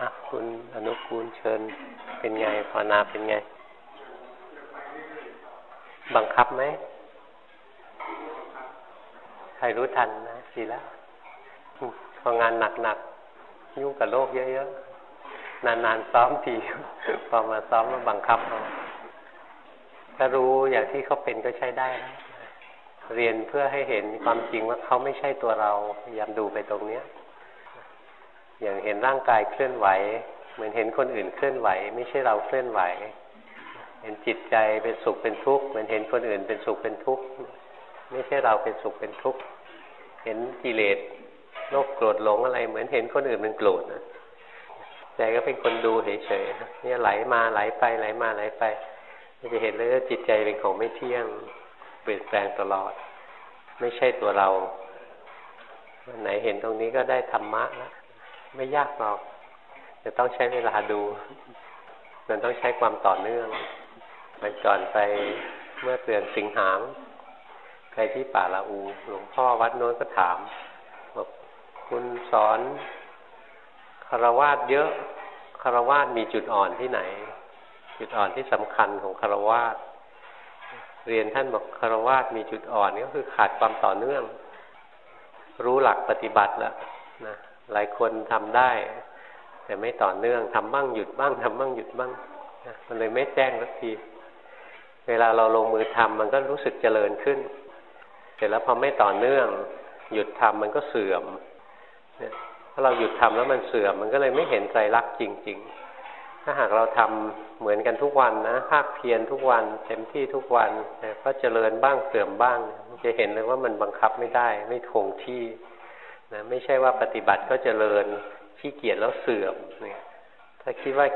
อะคุณอนุกูลเชิญเป็นไงภาวนาเป็นไง บังคับไหม ใครรู้ทันนะดีแล้วพองานหนักๆ ยุ่งกับโลกเยอะๆ นานๆ ซ้อมทีพอมาซ้อมมาบังคับเอาถ้ารู้อย่างที่เขาเป็นก็ใช้ได้นะเรียนเพื่อให้เห็นความจริงว่าเขาไม่ใช่ตัวเราพยายามดูไปตรงเนี้ย อย่างเห็นร่างกายเคลื่อนไหว เหมือนเห็นคนอื่นเคลื่อนไหว ไม่ใช่เราเคลื่อนไหว เห็นจิตใจเป็นสุขเป็นทุกข์เหมือนเห็นคนอื่นเป็นสุขเป็นทุกข์ไม่ใช่เราเป็นสุขเป็นทุกข์เห็นกิเลสโลภโกรธหลงอะไร เหมือนเห็นคนอื่นเป็นโกรธใจก็เป็นคนดูเฉยๆเนี่ยไหลมาไหลไปไหลมาไหลไปจะเห็นเลยว่าจิตใจเป็นของไม่เที่ยงเปลี่ยนแปลงตลอด ไม่ใช่ตัวเราไหนเห็นตรงนี้ก็ได้ธรรมะแล้ว ไม่ยากหรอกจะต้องใช้เวลาดู มันต้องใช้ความต่อเนื่อง มันก่อนไปเมื่อเดือนสิงหามใครที่ป่าละอู หลวงพ่อวัดโน้นก็ถามบอกคุณสอนคารวาสเยอะคารวาสมีจุดอ่อนที่ไหน จุดอ่อนที่สำคัญของคารวาสเรียนท่านบอกคารวาสมีจุดอ่อนก็คือขาดความต่อเนื่อง รู้หลักปฏิบัติแล้วนะ หลายคนทำได้ แต่ไม่ต่อเนื่องทำบ้างหยุดบ้างทำบ้างหยุดบ้างมันเลยไม่แจ้งสักที เวลาเราลงมือทำมันก็รู้สึกเจริญขึ้น เสร็จแล้วพอไม่ต่อเนื่อง หยุดทำมันก็เสื่อมเนี่ยถ้าเราหยุดทำแล้วมันเสื่อม มันก็เลยไม่เห็นใจรักจริง ๆ ถ้าหากเราทำเหมือนกันทุกวันนะภาคเพียรทุกวันเต็มที่ทุกวันก็เจริญบ้างเสื่อมบ้าง จะเห็นเลยว่ามันบังคับไม่ได้ ไม่คงที่ นะไม่ใช่ว่าปฏิบัติก็เจริญขี้เกียจแล้วเสื่อมเนี่ยถ้าคิดว่า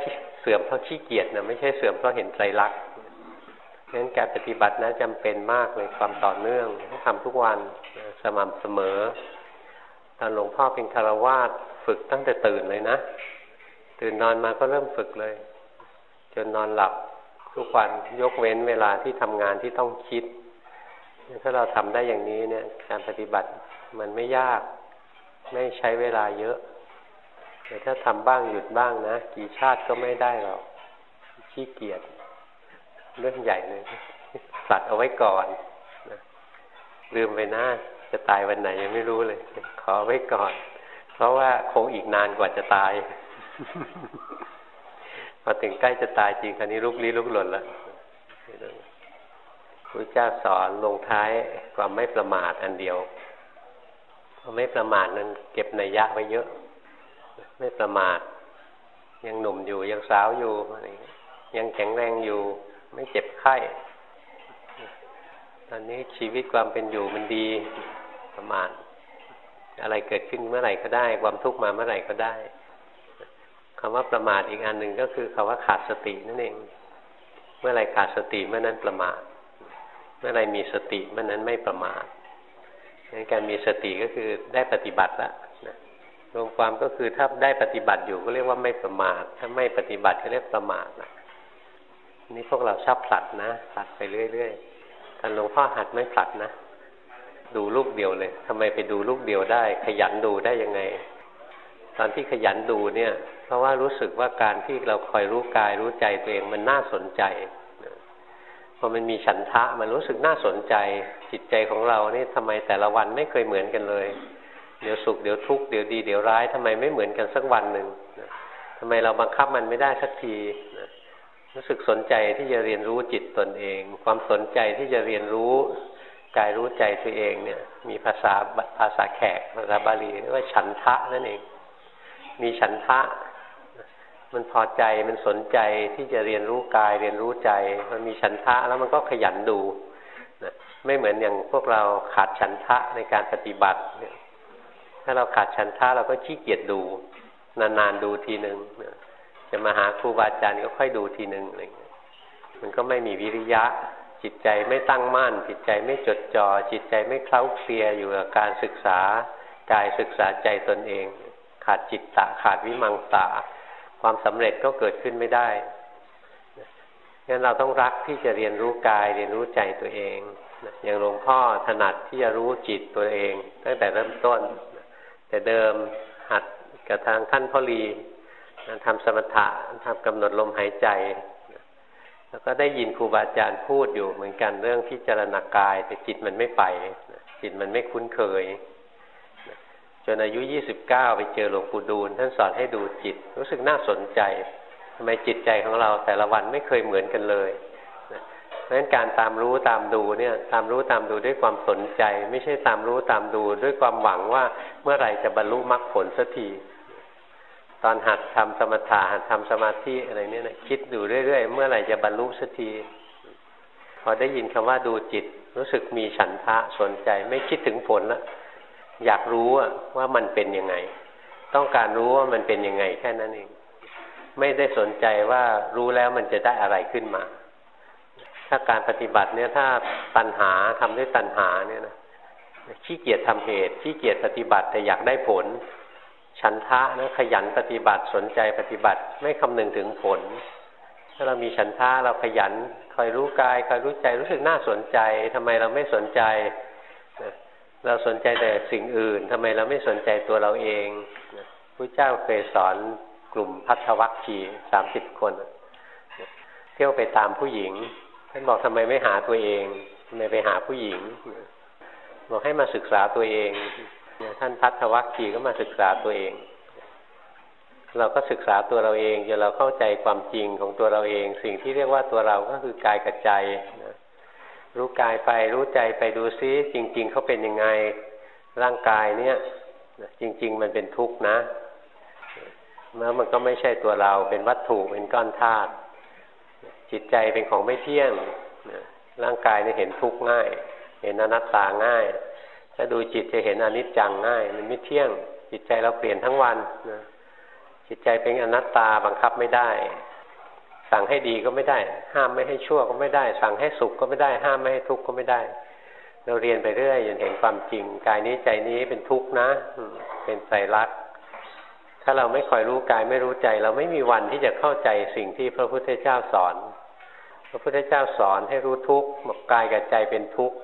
เสื่อมเพราะขี้เกียจนะไม่ใช่เสื่อมเพราะเห็นใจรักงั้นการปฏิบัตินะจำเป็นมากเลยความต่อเนื่องต้องทำทุกวันสม่ำเสมอ ตอนหลวงพ่อเป็นคารวาสฝึกตั้งแต่ตื่นเลยนะ ตื่นนอนมาก็เริ่มฝึกเลย จนนอนหลับทุกวันยกเว้นเวลาที่ทำงานที่ต้องคิด ถ้าเราทำได้อย่างนี้เนี่ย การปฏิบัติมันไม่ยาก ไม่ใช้เวลาเยอะแต่ถ้าทำบ้างหยุดบ้างนะ กี่ชาติก็ไม่ได้หรอกขี้เกียจเรื่องใหญ่เลยสัตว์เอาไว้ก่อนนะลืมไปนะจะตายวันไหนยังไม่รู้เลย ขอไว้ก่อน เพราะว่าคงอีกนานกว่าจะตาย พอถึงใกล้จะตายจริงคราวนี้ลุกลี้ลุกหล่นแล้วพระเจ้าสอนลงท้ายความไม่ประมาทอันเดียว ไม่ประมาทนั้นเก็บในยะไว้เยอะ ไม่ประมาทยังหนุ่มอยู่ยังสาวอยู่อะไรยังแข็งแรงอยู่ ไม่เจ็บไข้ตอนนี้ชีวิตความเป็นอยู่มันดีประมาทอะไรเกิดขึ้นเมื่อไหร่ก็ได้ ความทุกข์มาเมื่อไหร่ก็ได้คำว่าประมาทอีกอันหนึ่งก็คือคำว่าขาดสตินั่นเอง เมื่อไรขาดสติเมื่อนั้นประมาท เมื่อไรมีสติเมื่อนั้นไม่ประมาท การมีสติก็คือได้ปฏิบัติแล้วรวมความก็คือถ้าได้ปฏิบัติอยู่ก็เรียกว่าไม่ประมาท ถ้าไม่ปฏิบัติก็เรียกประมาทนะนี่พวกเราชอบผลัดนะผลัดไปเรื่อยๆท่านหลวงพ่อหัดไม่ผลัดนะ ดูลูกเดียวเลยทำไมไปดูลูกเดียวได้ ขยันดูได้ยังไง ตอนที่ขยันดูเนี่ย เพราะว่ารู้สึกว่าการที่เราคอยรู้กายรู้ใจตัวเองมันน่าสนใจ พอมันมีฉันทะมันรู้สึกน่าสนใจจิตใจของเรานี่ทำไมแต่ละวันไม่เคยเหมือนกันเลย เดี๋ยวสุขเดี๋ยวทุกข์เดี๋ยวดีเดี๋ยวร้ายทำไมไม่เหมือนกันสักวันหนึ่งทำไมเราบังคับมันไม่ได้สักทีรู้สึกสนใจที่จะเรียนรู้จิตตนเอง ความสนใจที่จะเรียนรู้กายรู้ใจตัวเองเนี่ย มีภาษาภาษาแขกภาษาบาลีเรียกว่าฉันทะนั่นเอง มีฉันทะ มันพอใจมันสนใจที่จะเรียนรู้กายเรียนรู้ใจ มันมีฉันทะแล้วมันก็ขยันดูนะไม่เหมือนอย่างพวกเราขาดฉันทะในการปฏิบัติเนี่ยถ้าเราขาดฉันทะเราก็ขี้เกียจดู นานๆดูทีหนึ่งจะมาหาครูบาอาจารย์ก็ค่อยดูทีหนึ่งอะไรเงี้ยมันก็ไม่มีวิริยะ จิตใจไม่ตั้งมั่น จิตใจไม่จดจอ่อจิตใจไม่เคล้าเคลียอยู่กับการศึกษากายศึกษาใจตนเอง ขาดจิตตะขาดวิมังสา ความสำเร็จก็เกิดขึ้นไม่ได้งั้นเราต้องรักที่จะเรียนรู้กายเรียนรู้ใจตัวเองอย่างหลวงพ่อถนัดที่จะรู้จิตตัวเอง ตั้งแต่เริ่มต้น แต่เดิมหัดกับทางขั้นพ่อรีทำสมถะทำกำหนดลมหายใจ แล้วก็ได้ยินครูบาอาจารย์พูดอยู่เหมือนกันเรื่องพิจารณากาย แต่จิตมันไม่ไป จิตมันไม่คุ้นเคย จนอายุยี่สิบเก้าไปเจอหลวงปู่ดูลท่านสอนให้ดูจิต รู้สึกน่าสนใจทำไมจิตใจของเราแต่ละวันไม่เคยเหมือนกันเลยเพราะฉะนั้นการตามรู้ตามดูเนี่ยตามรู้ตามดูด้วยความสนใจ ไม่ใช่ตามรู้ตามดูด้วยความหวังว่าเมื่อไหร่จะบรรลุมรรคผลสักทีตอนหัดทำสมถะหัดทำสมาธิอะไรเนี่ยนะคิดอยู่เรื่อยๆ เมื่อไหร่จะบรรลุสักทีพอได้ยินคำว่าดูจิต รู้สึกมีฉันทะสนใจ ไม่คิดถึงผลแล้ว อยากรู้ว่ามันเป็นยังไง ต้องการรู้ว่ามันเป็นยังไงแค่นั้นเอง ไม่ได้สนใจว่ารู้แล้วมันจะได้อะไรขึ้นมา ถ้าการปฏิบัติเนี่ยถ้าตัณหาทำด้วยตัณหาเนี่ยนะขี้เกียจทำเหตุขี้เกียจปฏิบัติแต่อยากได้ผล ฉันทะนะขยันปฏิบัติสนใจปฏิบัติไม่คำนึงถึงผล ถ้าเรามีฉันทะเราขยันคอยรู้กายคอยรู้ใจรู้สึกน่าสนใจทำไมเราไม่สนใจ เราสนใจแต่สิ่งอื่นทำไมเราไม่สนใจตัวเราเองพระเจ้าเคยสอนกลุ่มพัทธวัคคีสามสิบคน เที่ยวไปตามผู้หญิงท่านบอกทำไมไม่หาตัวเองทำไมไปหาผู้หญิง บอกให้มาศึกษาตัวเองท่านพัทธวัคคีก็มาศึกษาตัวเอง เราก็ศึกษาตัวเราเองจนเราเข้าใจความจริงของตัวเราเอง สิ่งที่เรียกว่าตัวเราก็คือกายกับใจ รู้กายไปรู้ใจไปดูซิจริง ๆเขาเป็นยังไงร่างกายเนี่ยจริง ๆ มันเป็นทุกข์นะแล้วมันก็ไม่ใช่ตัวเราเป็นวัตถุเป็นก้อนธาตุจิตใจเป็นของไม่เที่ยงร่างกายเนี่ยเห็นทุกข์ง่าย เห็นอนัตตาง่าย ถ้าดูจิตจะเห็นอนิจจังง่าย มันไม่เที่ยง จิตใจเราเปลี่ยนทั้งวันนะจิตใจเป็นอนัตตาบังคับไม่ได้ สั่งให้ดีก็ไม่ได้ ห้ามไม่ให้ชั่วก็ไม่ได้ สั่งให้สุขก็ไม่ได้ ห้ามไม่ให้ทุกข์ก็ไม่ได้ เราเรียนไปเรื่อยจนเห็นความจริง กายนี้ใจนี้เป็นทุกข์นะ เป็นไตรลัก ถ้าเราไม่คอยรู้กายไม่รู้ใจ เราไม่มีวันที่จะเข้าใจสิ่งที่พระพุทธเจ้าสอน พระพุทธเจ้าสอนให้รู้ทุกข์บอกกายกับใจเป็นทุกข์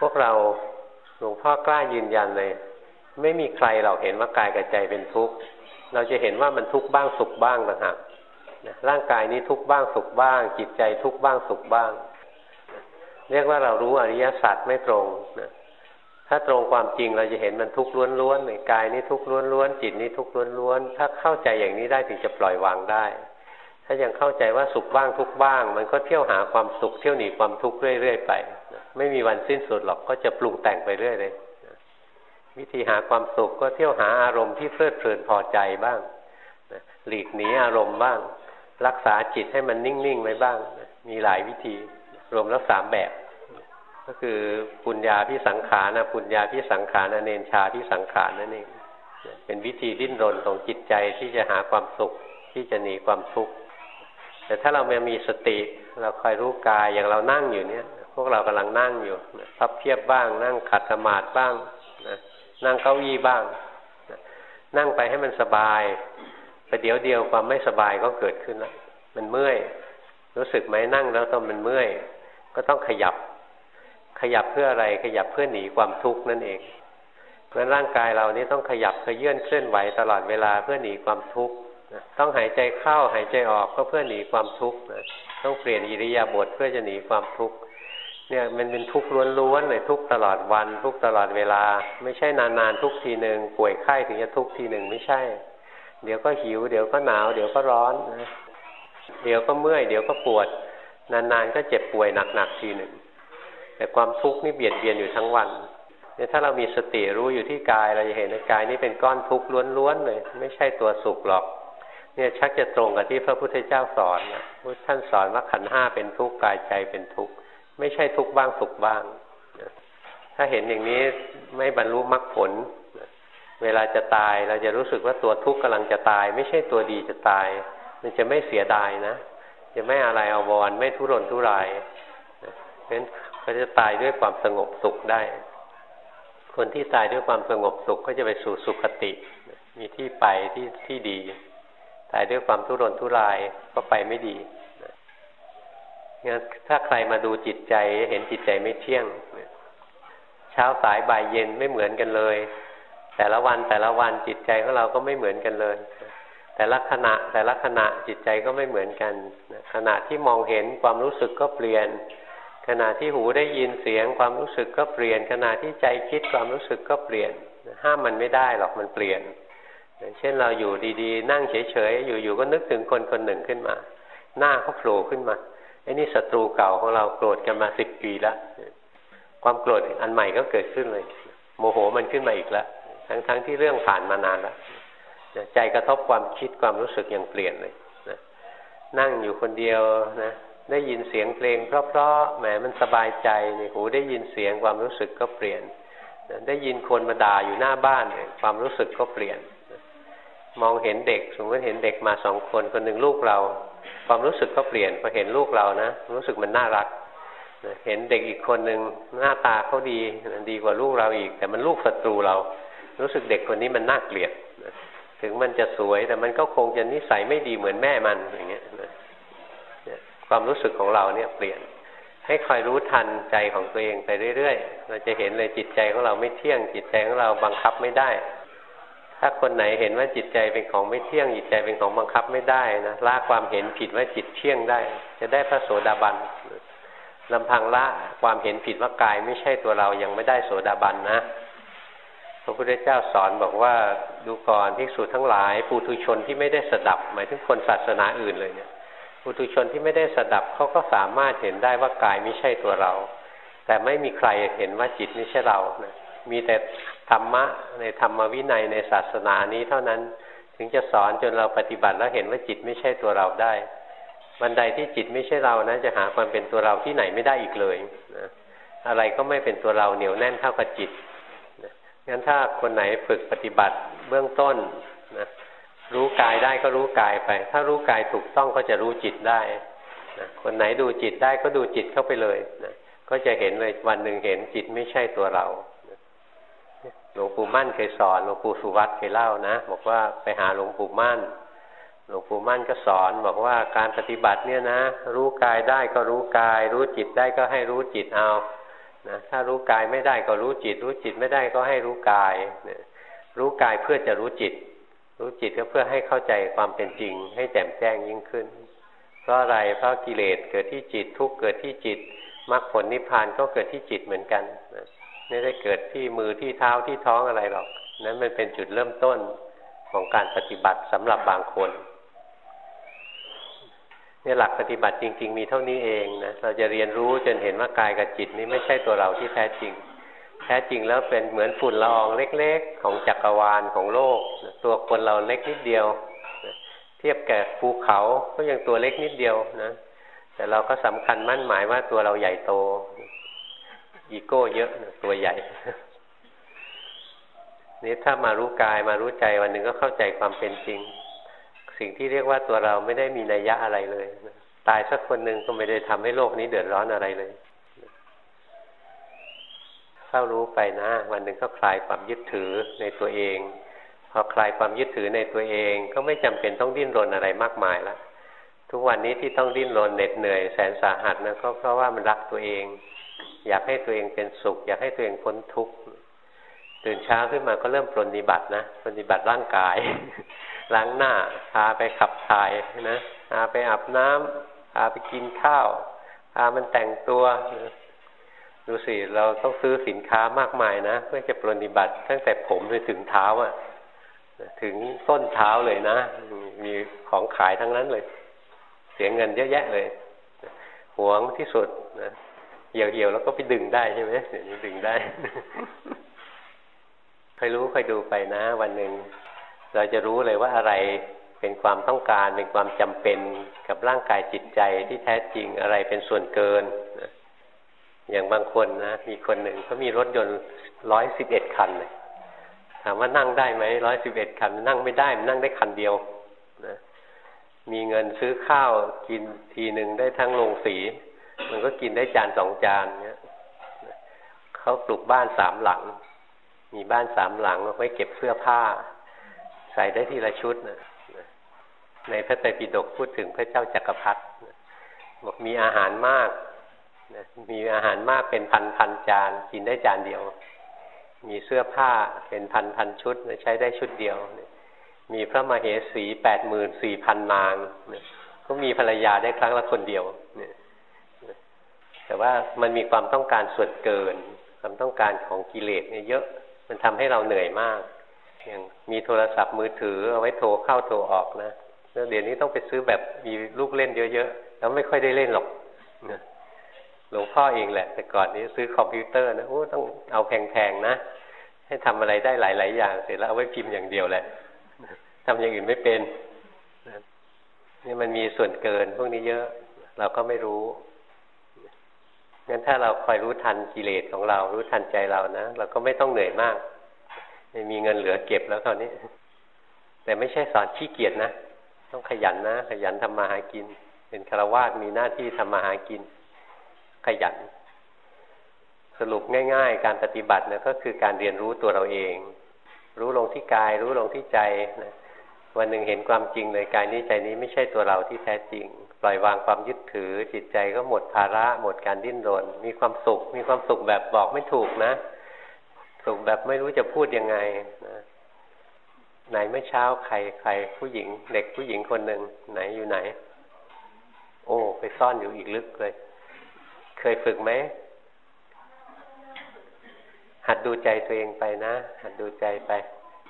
พวกเราหลวงพ่อกล้ายืนยันเลย ไม่มีใครเราเห็นว่ากายกับใจเป็นทุกข์ เราจะเห็นว่ามันทุกข์บ้างสุขบ้างนะฮะ ร่างกายนี้ทุกบ้างสุขบ้าง จิตใจทุกบ้างสุขบ้าง เรียกว่าเรารู้อริยสัจไม่ตรงนะถ้าตรงความจริงเราจะเห็นมันทุกข์ล้วนๆในกายนี้ทุกข์ล้วนๆจิตนี้ทุกข์ล้วนๆถ้าเข้าใจอย่างนี้ได้ถึงจะปล่อยวางได้ ถ้ายังเข้าใจว่าสุขบ้างทุกบ้าง มันก็เที่ยวหาความสุขเที่ยวหนีความทุกข์เรื่อยๆไป ไม่มีวันสิ้นสุดหรอกก็จะปรุงแต่งไปเรื่อยเลยวิธีหาความสุขก็เที่ยวหาอารมณ์ที่เพลิดเพลินพอใจบ้างหลีกหนีอารมณ์บ้าง รักษาจิตให้มันนิ่งๆไว้บ้าง มีหลายวิธี รวมแล้วสามแบบ ก็คือปุญญาพิสังขารนะปุญญาพิสังขารนเนนชาพิสังขารนั่นเองเป็นวิธีดิ้นรนของจิตใจที่จะหาความสุขที่จะหนีความทุกข์แต่ถ้าเรามีสติเราคอยรู้กายอย่างเรานั่งอยู่เนี่ย พวกเรากำลังนั่งอยู่พับเพียบบ้าง นั่งขัดสมาธิบ้างนะนั่งเก้าอี้บ้างนั่งไปให้มันสบาย ประเดี๋ยวเดียวความไม่สบายก็เกิดขึ้นแล้วมันเมื่อย รู้สึกไหมนั่งแล้วตอนมันเมื่อย ก็ต้องขยับ ขยับเพื่ออะไรขยับเพื่อหนีความทุกข์นั่นเองเพราะร่างกายเรานี่ต้องขยับเคยื่อนเคลื่อนไหวตลอดเวลาเพื่อหนีความทุกข์ต้องหายใจเข้าหายใจออกก็เพื่อหนีความทุกข์ต้องเปลี่ยนอิริยาบถเพื่อจะหนีความทุกข์เนี่ยมันเป็นทุกข์ล้วนๆเลยทุกตลอดวัน ทุกตลอดเวลา ไม่ใช่นานๆทุกทีหนึ่งป่วยไข้ถึงจะทุกทีหนึ่งไม่ใช่ เดี๋ยวก็หิว เดี๋ยวก็หนาว เดี๋ยวก็ร้อนนะเดี๋ยวก็เมื่อย เดี๋ยวก็ปวด นานๆก็เจ็บป่วยหนักๆทีหนึ่ง แต่ความทุกข์นี่เบียดเบียนอยู่ทั้งวันเนี่ยถ้าเรามีสติรู้อยู่ที่กายเราจะเห็นในกายนี้เป็นก้อนทุกข์ล้วนๆเลย ไม่ใช่ตัวสุขหรอก เนี่ยชักจะตรงกับที่พระพุทธเจ้าสอนนะท่านสอนว่าขันห้าเป็นทุกข์กายใจเป็นทุกข์ไม่ใช่ทุกข์บ้างสุขบ้าง ถ้าเห็นอย่างนี้ไม่บรรลุมรรคผล เวลาจะตายเราจะรู้สึกว่าตัวทุกข์กำลังจะตาย ไม่ใช่ตัวดีจะตาย มันจะไม่เสียดายนะ จะไม่อะไรเอาวอนไม่ทุรนทุรายเพราะฉะนั้นเขาจะตายด้วยความสงบสุขได้ คนที่ตายด้วยความสงบสุขก็จะไปสู่สุขติ มีที่ไปที่ที่ดี ตายด้วยความทุรนทุรายก็ไปไม่ดีงั้นถ้าใครมาดูจิตใจเห็นจิตใจไม่เที่ยง เช้าสายบ่ายเย็นไม่เหมือนกันเลย แต่ละวันแต่ละวันจิตใจของเราก็ไม่เหมือนกันเลย แต่ละขณะแต่ละขณะจิตใจก็ไม่เหมือนกัน ขณะที่มองเห็นความรู้สึกก็เปลี่ยน ขณะที่หูได้ยินเสียงความรู้สึกก็เปลี่ยน ขณะที่ใจคิดความรู้สึกก็เปลี่ยน ห้ามมันไม่ได้หรอกมันเปลี่ยน เช่นเราอยู่ดีๆ นั่งเฉยๆอยู่ๆก็นึกถึงคนคนหนึ่งขึ้นมา หน้าเขาโผล่ขึ้นมาไอ้นี่ศัตรูเก่าของเราโกรธกันมาสิบปีแล้วความโกรธอันใหม่ก็เกิดขึ้นเลย โมโหมันขึ้นมาอีกแล้ว ทั้งๆทที่เรื่องผ่านมานานแล้วใจกระทบความคิดความรู้สึกยังเปลี่ยนเลยนะนั่งอยู่คนเดียวนะได้ยินเสียงเพลง เพราะๆแหมมันสบายใจในหูได้ยินเสียงความรู้สึกก็เปลี่ยนนะได้ยินคนมาด่าอยู่หน้าบ้านเนี่ยความรู้สึกก็เปลี่ยนมองเห็นเด็กสมมติเห็นเด็กมาสองคนคนหนึ่งลูกเรา ความรู้สึกก็เปลี่ยนพอเห็นลูกเรานะรู้สึกมันน่ารักเห็นเด็กอีกคนหนึ่งหน้าตาเขาดีดีกว่าลูกเราอีก แต่มันลูกศัตรูเรา รู้สึกเด็กคนนี้มันน่าเกลียดถึงมันจะสวยแต่มันก็คงจะนิสัยไม่ดีเหมือนแม่มันอย่างเงี้ยความรู้สึกของเราเนี่ยเปลี่ยน ให้คอยรู้ทันใจของตัวเองไปเรื่อยๆ เราจะเห็นเลยจิตใจของเราไม่เที่ยง จิตใจของเราบังคับไม่ได้ ถ้าคนไหนเห็นว่าจิตใจเป็นของไม่เที่ยง จิตใจเป็นของบังคับไม่ได้นะละความเห็นผิดว่าจิตเที่ยงได้ จะได้พระโสดาบันลำพังละความเห็นผิดว่ากายไม่ใช่ตัวเรายังไม่ได้โสดาบันนะ พระพุทธเจ้าสอนบอกว่าดูก่อนภิกษุทั้งหลายปุถุชนที่ไม่ได้สดับ หมายถึงคนศาสนาอื่นเลยเนี่ยปุถุชนที่ไม่ได้สดับเขาก็สามารถเห็นได้ว่ากายไม่ใช่ตัวเรา แต่ไม่มีใครเห็นว่าจิตไม่ใช่เรานะมีแต่ธรรมะในธรรมวินัยในศาสนานี้เท่านั้นถึงจะสอนจนเราปฏิบัติแล้วเห็นว่าจิตไม่ใช่ตัวเราได้บันไดที่จิตไม่ใช่เรานะจะหาความเป็นตัวเราที่ไหนไม่ได้อีกเลยนะอะไรก็ไม่เป็นตัวเราเหนียวแน่นเท่ากับจิต งั้นถ้าคนไหนฝึกปฏิบัติเบื้องต้นนะรู้กายได้ก็รู้กายไป ถ้ารู้กายถูกต้องก็จะรู้จิตได้นะคนไหนดูจิตได้ก็ดูจิตเข้าไปเลยนะก็จะเห็นเลยวันหนึ่งเห็นจิตไม่ใช่ตัวเราหลวงปู่มั่นเคยสอนหลวงปู่สุวัตเคยเล่านะ บอกว่าไปหาหลวงปู่มั่น หลวงปู่มั่นก็สอนบอกว่าการปฏิบัติเนี่ยนะ รู้กายได้ก็รู้กาย รู้จิตได้ก็ให้รู้จิตเอา นะถ้ารู้กายไม่ได้ก็รู้จิต รู้จิตไม่ได้ก็ให้รู้กายนะรู้กายเพื่อจะรู้จิต รู้จิตก็เพื่อให้เข้าใจความเป็นจริง ให้แจ่มแจ้งยิ่งขึ้น เพราะอะไรเพราะกิเลสเกิดที่จิตทุกเกิดที่จิตมรรคผลนิพพานก็เกิดที่จิตเหมือนกันนะไม่ได้เกิดที่มือที่เท้าที่ท้องอะไรหรอก นั้นมันเป็นจุดเริ่มต้นของการปฏิบัติสำหรับบางคน เนี่ยหลักปฏิบัติจริง ๆ มีเท่านี้เองนะเราจะเรียนรู้จนเห็นว่ากายกับจิตนี้ไม่ใช่ตัวเราที่แท้จริง แท้จริงแล้วเป็นเหมือนฝุ่นละอองเล็ก ๆ ของจักรวาลของโลก ตัวคนเราเล็กนิดเดียว เทียบแก่ภูเขาก็ยังตัวเล็กนิดเดียวนะแต่เราก็สำคัญมั่นหมายว่าตัวเราใหญ่โตอีโก้เยอะตัวใหญ่นี่ถ้ามารู้กายมารู้ใจวันหนึ่งก็เข้าใจความเป็นจริง สิ่งที่เรียกว่าตัวเราไม่ได้มีนัยยะอะไรเลย ตายสักคนหนึ่งก็ไม่ได้ทำให้โลกนี้เดือดร้อนอะไรเลยเข้ารู้ไปนะ วันหนึ่งก็คลายความยึดถือในตัวเอง พอคลายความยึดถือในตัวเอง ก็ไม่จำเป็นต้องดิ้นรนอะไรมากมายละทุกวันนี้ที่ต้องดิ้นรนเหน็ดเหนื่อยแสนสาหัสนะก็เพราะว่ามันรักตัวเอง อยากให้ตัวเองเป็นสุข อยากให้ตัวเองพ้นทุกข์ตื่นเช้าขึ้นมาก็เริ่มปรนนิบัตินะปรนนิบัติร่างกาย ล้างหน้า พาไปขับถ่ายนะพาไปอาบน้ำพาไปกินข้าว พามันแต่งตัว ดูสิ เราต้องซื้อสินค้ามากมายนะ เพื่อจะปรนนิบัติ ตั้งแต่ผมไปถึงเท้าอะ่ะถึงต้นเท้าเลยนะ มีของขายทั้งนั้นเลย เสียเงินเยอะแยะเลย หวงที่สุดนะเหี่ยวๆแล้วก็ไปดึงได้ใช่ไหมเดี๋ยวนี้ดึงได้คอยรู้คอยดูไปนะ วันหนึ่ง เราจะรู้เลยว่าอะไรเป็นความต้องการเป็นความจำเป็นกับร่างกายจิตใจที่แท้จริงอะไรเป็นส่วนเกิน อย่างบางคนนะมีคนหนึ่งเขามีรถยนต์ร้อยสิบเอ็ดคันเลยถามว่านั่งได้ไหมร้อยสิบเอ็ดคัน นั่งไม่ได้มันนั่งได้คันเดียวนะมีเงินซื้อข้าวกินทีหนึ่งได้ทั้งโรงสี มันก็กินได้จานสองจานเนี้ยเขาปลูกบ้านสามหลัง มีบ้านสามหลังไว้เก็บเสื้อผ้า ใส่ได้ทีละชุดนะในพระไตรปิฎกพูดถึงพระเจ้าจักรพรรดิบอกมีอาหารมากมีอาหารมากเป็นพันพันจานกินได้จานเดียว มีเสื้อผ้าเป็นพันพันชุดใช้ได้ชุดเดียว มีพระมเหสีแปดหมื่นสี่พันนางก็มีภรรยาได้ครั้งละคนเดียวเนี่ยแต่ว่ามันมีความต้องการส่วนเกิน ความต้องการของกิเลสเนี่ยเยอะ มันทำให้เราเหนื่อยมาก อย่างมีโทรศัพท์มือถือเอาไว้โทรเข้าโทรออกนะแล้วเดี๋ยวนี้ต้องไปซื้อแบบมีลูกเล่นเยอะๆแล้วไม่ค่อยได้เล่นหรอกหลวงพ่อเองแหละ แต่ก่อนนี้ซื้อคอมพิวเตอร์นะโอ้ต้องเอาแพงๆนะ ให้ทำอะไรได้หลายๆอย่าง เสร็จแล้วเอาไว้พิมพ์อย่างเดียวแหละทำอย่างอื่นไม่เป็นนี่มันมีส่วนเกินพวกนี้เยอะ เราก็ไม่รู้งั้นถ้าเราคอยรู้ทันกิเลสของเรา รู้ทันใจเรานะเราก็ไม่ต้องเหนื่อยมาก ม่มีเงินเหลือเก็บแล้วตอนนี้ แต่ไม่ใช่สอนขี้เกียจนะ ต้องขยันนะ ขยันทำมาหากิน เป็นคารวาสมีหน้าที่ทำมาหากิน ขยัน สรุปง่าย ๆ การปฏิบัติเนี่ยก็คือการเรียนรู้ตัวเราเอง รู้ลงที่กาย รู้ลงที่ใจนะวันหนึ่งเห็นความจริงเลยกายนี้ใจนี้ไม่ใช่ตัวเราที่แท้จริง ปล่อยวางความยึดถือ จิตใจก็หมดภาระ หมดการดิ้นรน มีความสุข มีความสุขแบบบอกไม่ถูกนะ สุขแบบไม่รู้จะพูดยังไงนะไหนเมื่อเช้าใครใครผู้หญิง เด็กผู้หญิงคนหนึ่งไหนอยู่ไหน โอ้ไปซ่อนอยู่อีกลึกเลย เคยฝึกไหมหัดดูใจตัวเองไปนะ หัดดูใจไป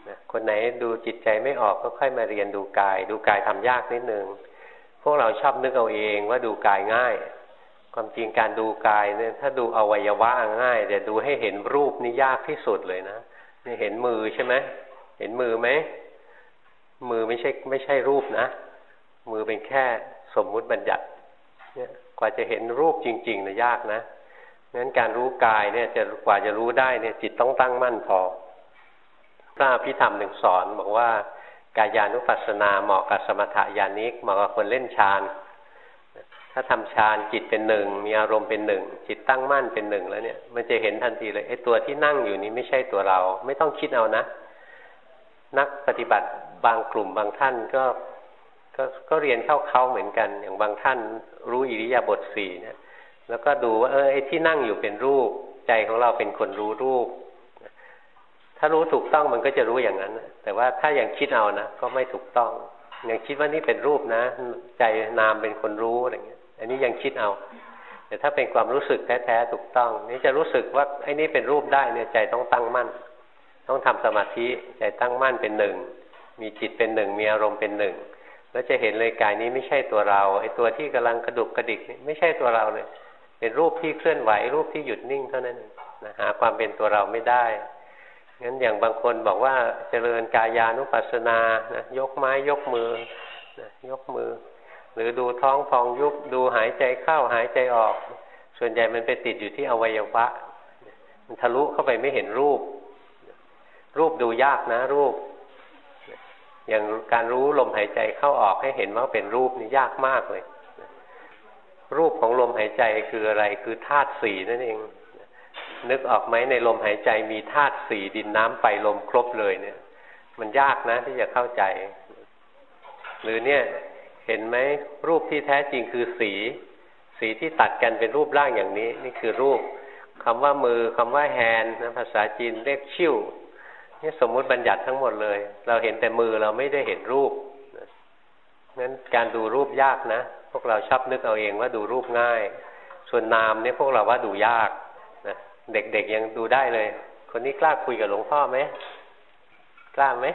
นะคนไหนดูจิตใจไม่ออกก็ค่อยมาเรียนดูกาย ดูกายทำยากนิดนึงพวกเราชอบนึกเอาเองว่าดูกายง่าย ความจริงการดูกายเนี่ยถ้าดูอวัยวะง่ายแต่ดูให้เห็นรูปนี่ยากที่สุดเลยนะนี่เห็นมือใช่ไหมเห็นมือไหมมือไม่ใช่ไม่ใช่รูปนะ มือเป็นแค่สมมุติบัญญัติ เนี่ยกว่าจะเห็นรูปจริงๆนะยากนะงั้นการรู้กายเนี่ยจะกว่าจะรู้ได้เนี่ย จิตต้องตั้งมั่นพอพระพิธรรมหนึ่งสอนบอกว่ากายานุปัสสนาเหมาะกับสมถะญาณิกเหมาะกับคนเล่นฌาน ถ้าทำฌานจิตเป็นหนึ่งมีอารมณ์เป็นหนึ่งจิตตั้งมั่นเป็นหนึ่งแล้วเนี่ย มันจะเห็นทันทีเลยไอ้ตัวที่นั่งอยู่นี้ไม่ใช่ตัวเรา ไม่ต้องคิดเอานะ นักปฏิบัติบางกลุ่มบางท่านก็ก็ก็เรียนเข้าเขาเหมือนกัน อย่างบางท่านรู้อิริยาบถสี่เนี่ยแล้วก็ดูว่าเออไอ้ที่นั่งอยู่เป็นรูป ใจของเราเป็นคนรู้รูป ถ้ารู้ถูกต้องมันก็จะรู้อย่างนั้น แต่ว่าถ้ายังคิดเอานะก็ไม่ถูกต้องยังคิดว่านี่เป็นรูปนะ ใจนามเป็นคนรู้อะไรเงี้ย อันนี้ยังคิดเอา แต่ถ้าเป็นความรู้สึกแท้ๆถูกต้อง นี่จะรู้สึกว่าไอ้นี่เป็นรูปได้เนี่ยใจต้องตั้งมั่น ต้องทำสมาธิใจตั้งมั่นเป็นหนึ่ง มีจิตเป็นหนึ่งมีอารมณ์เป็นหนึ่งแล้วจะเห็นเลยกายนี้ไม่ใช่ตัวเราไอ้ตัวที่กำลังกระดุกกระดิกนี่ไม่ใช่ตัวเราเลย เป็นรูปที่เคลื่อนไหวรูปที่หยุดนิ่งเท่านั้นนะหาความเป็นตัวเราไม่ได้งั้นอย่างบางคนบอกว่าเจริญกายานุปัสสนานะยกไม้ยกมือนะยกมือ หรือดูท้องฟองยุบดูหายใจเข้าหายใจออก ส่วนใหญ่มันไปติดอยู่ที่อวัยวะ มันทะลุเข้าไปไม่เห็นรูป รูปดูยากนะรูป อย่างการรู้ลมหายใจเข้าออกให้เห็นว่าเป็นรูปนี่ยากมากเลย รูปของลมหายใจคืออะไรคือธาตุสี่นั่นเอง นึกออกไหมในลมหายใจมีธาตุสี่ดินน้ำไฟลมครบเลยเนี่ย มันยากนะที่จะเข้าใจ หรือเนี่ย เห็นไหมรูปที่แท้จริงคือสี สีที่ตัดกันเป็นรูปร่างอย่างนี้ นี่คือรูปคำว่ามือคำว่าแฮนนะภาษาจีนเรียกชิ่วนี่สมมุติบัญญัติทั้งหมดเลย เราเห็นแต่มือเราไม่ได้เห็นรูปนั้นการดูรูปยากนะ พวกเราชอบนึกเอาเองว่าดูรูปง่าย ส่วนนามเนี่ยพวกเราว่าดูยากนะเด็กๆยังดูได้เลย คนนี้กล้าคุยกับหลวงพ่อไหมกล้าไหม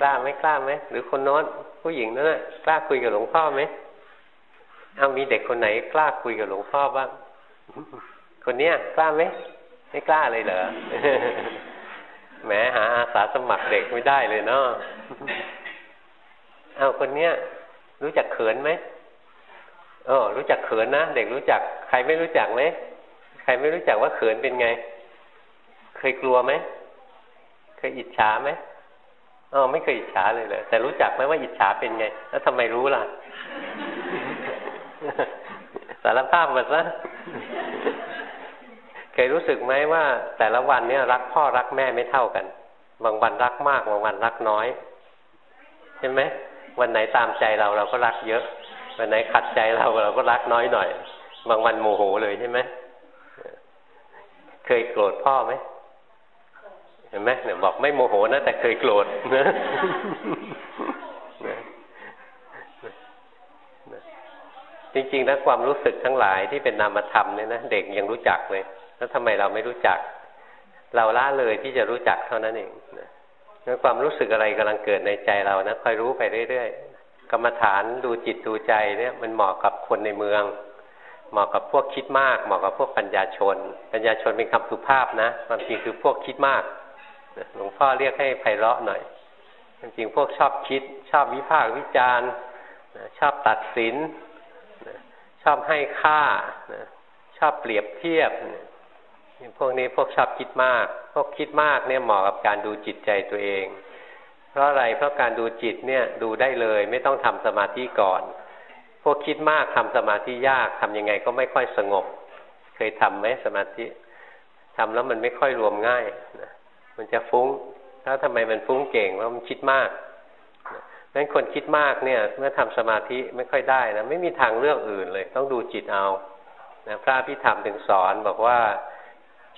กล้าไหมกล้าไหมหรือคนโน้นผู้หญิงนั่นกล้าคุยกับหลวงพ่อไหมเอามีเด็กคนไหน กล้าคุยกับหลวงพ่อบ้างคนเนี้ยกล้าไหมไม่กล้าเลยเหรอแหมหาอาสาสมัครเด็กไม่ได้เลยเนาะเอาคนเนี้ย รู้จักเขินไหมเออรู้จักเขินนะเด็กรู้จัก ใครไม่รู้จักไหมใครไม่รู้จักว่าเขินเป็นไง เคยกลัวไหมเคยอิจฉาไหม อ๋อไม่เคยอิจฉาเลยเลยแต่รู้จักไหมว่าอิจฉาเป็นไง แล้วทำไมรู้ล่ะ สารภาพมาซะเคยรู้สึกไหมว่า แต่ละวันเนี่ย รักพ่อรักแม่ไม่เท่ากัน บางวันรักมาก บางวันรักน้อยใช่ไหมวันไหนตามใจเราเราก็รักเยอะ วันไหนขัดใจเราเราก็รักน้อยหน่อย บางวันโมโหเลยใช่ไหมเคยโกรธพ่อไหม ห็นไหมเนี่ยบอกไม่โมโหนะแต่เคยโกรธนะจริงๆนะความรู้สึกทั้งหลายที่เป็นนามธรรมเนี่ยนะเด็กยังรู้จักเลย แล้วทำไมเราไม่รู้จัก เราละเลยที่จะรู้จักเท่านั้นเองนะความรู้สึกอะไรกำลังเกิดในใจเรานะคอยรู้ไปเรื่อยๆ กรรมฐานดูจิตดูใจเนี่ยมันเหมาะกับคนในเมือง เหมาะกับพวกคิดมาก เหมาะกับพวกปัญญาชน ปัญญาชนเป็นคำสุภาพนะความจริงคือพวกคิดมาก หลวงพ่อเรียกให้ไพเราะหน่อยจริงๆพวกชอบคิด ชอบวิพากษ์วิจารณ์ชอบตัดสิน ชอบให้ค่า ชอบเปรียบเทียบ พวกนี้พวกชอบคิดมาก พวกคิดมากเนี่ยเหมาะกับการดูจิตใจตัวเอง เพราะอะไรเพราะการดูจิตเนี่ยดูได้เลย ไม่ต้องทำสมาธิก่อน พวกคิดมากทำสมาธิยากทำยังไงก็ไม่ค่อยสงบ เคยทำไหมสมาธิทำแล้วมันไม่ค่อยรวมง่ายนะ มันจะฟุง้งแล้วทำไมมันฟุ้งเก่งเพราะมันคิดมากนั้นคนคิดมากเนี่ย เมื่อทำสมาธิไม่ค่อยได้นะไม่มีทางเลือกอื่นเลย ต้องดูจิตเอานะพระพิธรรมถึงสอนบอกว่า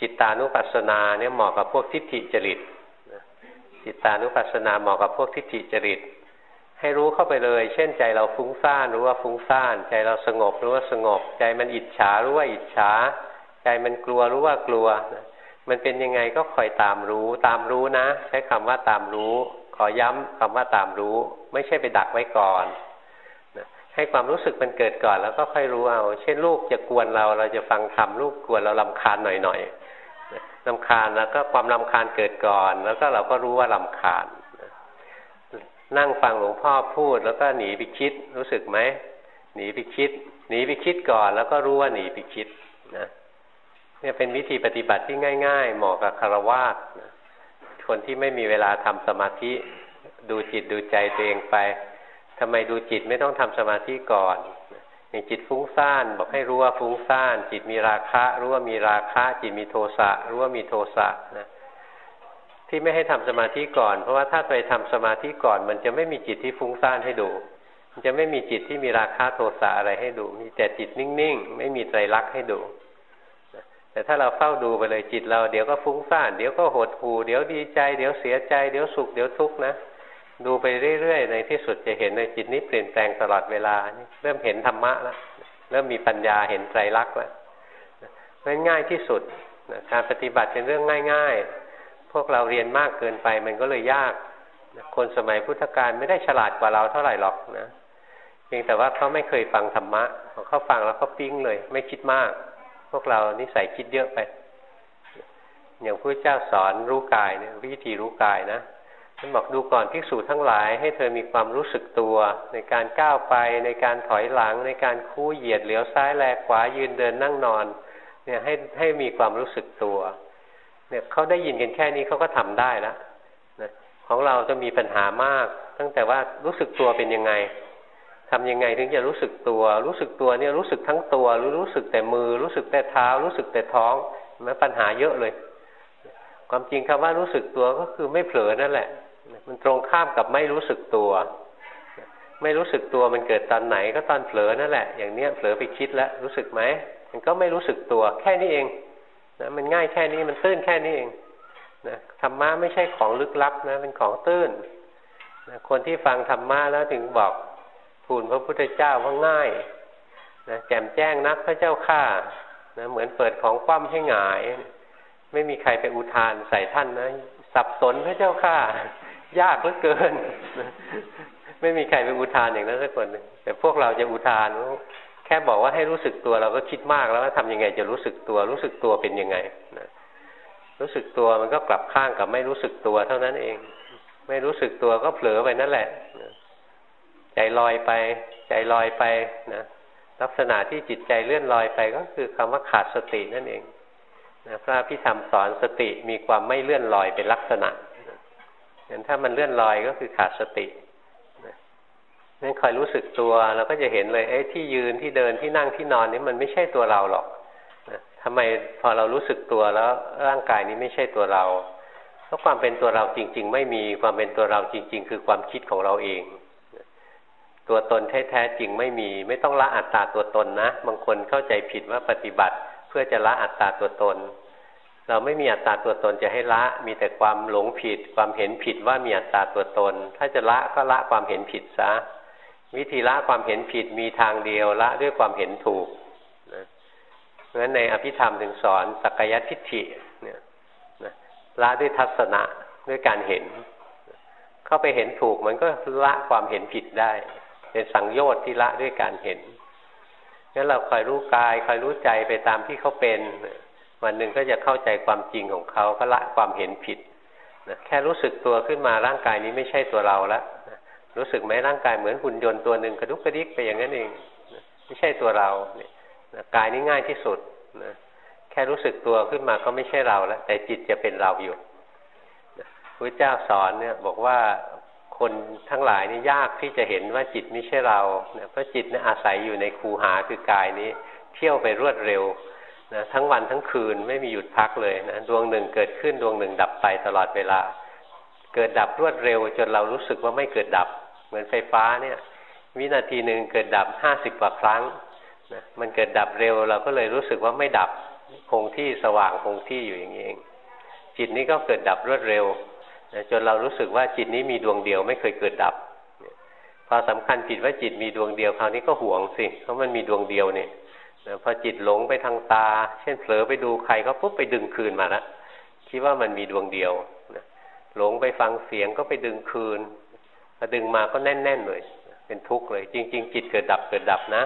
จิตตานุปัสสนาเนี่ยเหมาะกับพวกทิฏฐิจริตจิตตานุปัสสนาเหมาะกับพวกทิฏฐิจริต ให้รู้เข้าไปเลย เช่นใจเราฟุ้งซ่านรู้ว่าฟุ้งซ่าน ใจเราสงบรู้ว่าสงบ ใจมันอิจฉารู้ว่าอิจฉา ใจมันกลัวรู้ว่ากลัวนะ มันเป็นยังไงก็คอยตามรู้ตามรู้นะ ใช้คำว่าตามรู้ ขอย้ำคำว่าตามรู้ ไม่ใช่ไปดักไว้ก่อนให้ความรู้สึกมันเกิดก่อนแล้วก็ค่อยรู้เอา เช่นลูกจะกวนเราเราจะฟังธรรมลูกกวนเราลำคาญหน่อยๆลำคาญแล้วก็ความลำคาญเกิดก่อน แล้วก็เราก็รู้ว่าลำคาญนั่งฟังหลวงพ่อพูด แล้วก็หนีไปคิดรู้สึกไหมหนีไปคิด หนีไปคิดก่อน แล้วก็รู้ว่าหนีไปคิดนะ เนี่ยเป็นวิธีปฏิบัติที่ง่าย ๆ เหมาะกับคารวะคนที่ไม่มีเวลาทำสมาธิดูจิตดูใจตัวเองไปทำไมดูจิตไม่ต้องทำสมาธิก่อน อย่างจิตฟุ้งซ่านบอกให้รู้ว่าฟุ้งซ่าน จิตมีราคะ รู้ว่ามีราคะ จิตมีโทสะรู้ว่ามีโทสะนะที่ไม่ให้ทำสมาธิก่อน เพราะว่าถ้าไปทำสมาธิก่อน มันจะไม่มีจิตที่ฟุ้งซ่านให้ดู มันจะไม่มีจิตที่มีราคะโทสะอะไรให้ดู มีแต่จิตนิ่งๆ ไม่มีไตรลักษณ์ให้ดู แต่ถ้าเราเฝ้าดูไปเลยจิตเราเดี๋ยวก็ฟุ้งซ่านเดี๋ยวก็หดหู่เดี๋ยวดีใจ เดี๋ยวเสียใจ เดี๋ยวสุขเดี๋ยวทุกข์นะดูไปเรื่อยๆในที่สุดจะเห็นในจิตนี้เปลี่ยนแปลงตลอดเวลา เริ่มเห็นธรรมะแล้วเริ่มมีปัญญาเห็นไตรลักษณ์แล้วง่ายที่สุดการปฏิบัติเป็นเรื่องง่าย ๆ พวกเราเรียนมากเกินไปมันก็เลยยาก คนสมัยพุทธกาลไม่ได้ฉลาดกว่าเราเท่าไหร่หรอกนะเพียงแต่ว่าเขาไม่เคยฟังธรรมะเขาฟังแล้วก็ปิ้งเลย ไม่คิดมาก วกเรานิสัยคิดเยอะไป อย่างพระเจ้าสอนรู้กายเนี่ยวิธีรู้กายนะท่านบอกดูก่อนภิกษุทั้งหลาย ให้เธอมีความรู้สึกตัว ในการก้าวไปในการถอยหลัง ในการคู่เหยียดเหลียวซ้ายแลขวายืนเดินนั่งนอน เนี่ยให้ให้มีความรู้สึกตัว เนี่ยเขาได้ยินกันแค่นี้เขาก็ทำได้แล้วนะของเราจะมีปัญหามาก ตั้งแต่ว่ารู้สึกตัวเป็นยังไง ทำยังไงถึงจะรู้สึกตัว รู้สึกตัวเนี่ยรู้สึกทั้งตัวหรือรู้สึกแต่มือ รู้สึกแต่เท้า รู้สึกแต่ท้องมันปัญหาเยอะเลย ความจริงคำว่ารู้สึกตัวก็คือไม่เผลอนั่นแหละ มันตรงข้ามกับไม่รู้สึกตัว ไม่รู้สึกตัวมันเกิดตอนไหนก็ตอนเผลอนั่นแหละ อย่างเนี้ยเผลอไปคิดแล้วรู้สึกไหมมันก็ไม่รู้สึกตัวแค่นี้เองนะมันง่ายแค่นี้มันตื้นแค่นี้เองนะธรรมะไม่ใช่ของลึกลับนะเป็นของตื้นนะคนที่ฟังธรรมะแล้วถึงบอก ทูลพระพุทธเจ้าว่าง่ายนะแจ่มแจ้งนักพระเจ้าข้านะเหมือนเปิดของคว่ำให้หงาย ไม่มีใครไปอุทานใส่ท่านนะสับสนพระเจ้าข้ายากเหลือเกิน ไม่มีใครไปอุทานอย่างนั้นสักคนแต่พวกเราจะอุทาน แค่บอกว่าให้รู้สึกตัวเราก็คิดมากแล้วว่าทำยังไงจะรู้สึกตัว รู้สึกตัวเป็นยังไงนะรู้สึกตัวมันก็กลับข้างกับไม่รู้สึกตัวเท่านั้นเอง ไม่รู้สึกตัวก็เผลอไปนั่นแหละ ใจลอยไป ใจลอยไปนะลักษณะที่จิตใจเลื่อนลอยไปก็คือคำว่าขาดสตินั่นเองนะพระพิธรรมสอนสติมีความไม่เลื่อนลอยเป็นลักษณะงั้นถ้ามันเลื่อนลอยก็คือขาดสตินั่นคอยรู้สึกตัวเราก็จะเห็นเลยไอ้ที่ยืนที่เดินที่นั่งที่นอนนี่มันไม่ใช่ตัวเราหรอกนะทำไมพอเรารู้สึกตัวแล้วร่างกายนี้ไม่ใช่ตัวเราเพราะความเป็นตัวเราจริง ๆ ไม่มีความเป็นตัวเราจริง ๆ คือความคิดของเราเอง ตัวตนแท้ๆจริงไม่มี ไม่ต้องละอัตตาตัวตนนะบางคนเข้าใจผิดว่าปฏิบัติเพื่อจะละอัตตาตัวตน เราไม่มีอัตตาตัวตนจะให้ละมีแต่ความหลงผิด ความเห็นผิดว่ามีอัตตาตัวตน ถ้าจะละก็ละความเห็นผิดซะวิธีละความเห็นผิดมีทางเดียวละด้วยความเห็นถูกนะเพราะฉะนั้นในอภิธรรมถึงสอนสักยทิฏฐิเนี่ยนะละด้วยทัศนะด้วยการเห็น เข้าไปเห็นถูกมันก็ละความเห็นผิดได้ เป็นสังโยชน์ที่ละด้วยการเห็นงั้นเราคอยรู้กายคอยรู้ใจไปตามที่เขาเป็น วันหนึ่งก็จะเข้าใจความจริงของเขาก็ละความเห็นผิดนะแค่รู้สึกตัวขึ้นมาร่างกายนี้ไม่ใช่ตัวเราแล้วนะรู้สึกไหมร่างกายเหมือนหุ่นยนต์ตัวหนึ่งกระดุกกระดิกไปอย่างนั้นเองนะไม่ใช่ตัวเราเนี่ยนะกายนี้ง่ายที่สุดนะแค่รู้สึกตัวขึ้นมาก็ไม่ใช่เราแล้วแต่จิตจะเป็นเราอยู่พระเจ้าสอนเนี่ยบอกว่า คนทั้งหลายนี่ยากที่จะเห็นว่าจิตไม่ใช่เราเพราะจิตนี่ยอาศัยอยู่ในคูหาคือกายนี้ เที่ยวไปรวดเร็วนะทั้งวันทั้งคืนไม่มีหยุดพักเลยนะดวงหนึ่งเกิดขึ้นดวงหนึ่งดับไปตลอดเวลา เกิดดับรวดเร็ว จนเรารู้สึกว่าไม่เกิดดับ เหมือนไฟฟ้าเนี่ย วินาทีหนึ่งเกิดดับห้าสิบกว่าครั้งนะมันเกิดดับเร็วเราก็เลยรู้สึกว่าไม่ดับคงที่สว่างคงที่อยู่อย่างนี้เอง จิตนี้ก็เกิดดับรวดเร็ว จนเรารู้สึกว่าจิตนี้มีดวงเดียวไม่เคยเกิดดับพอสำคัญผิดว่าจิตมีดวงเดียวคราวนี้ก็ห่วงสิเพราะมันมีดวงเดียวเนี่ยพอจิตหลงไปทางตา เช่นเผลอไปดูใครก็ปุ๊บไปดึงคืนมาละคิดว่ามันมีดวงเดียวหลงไปฟังเสียงก็ไปดึงคืนพอดึงมาก็แน่น ๆเลย เป็นทุกข์เลย จริง ๆ จิตเกิดดับเกิดดับนะ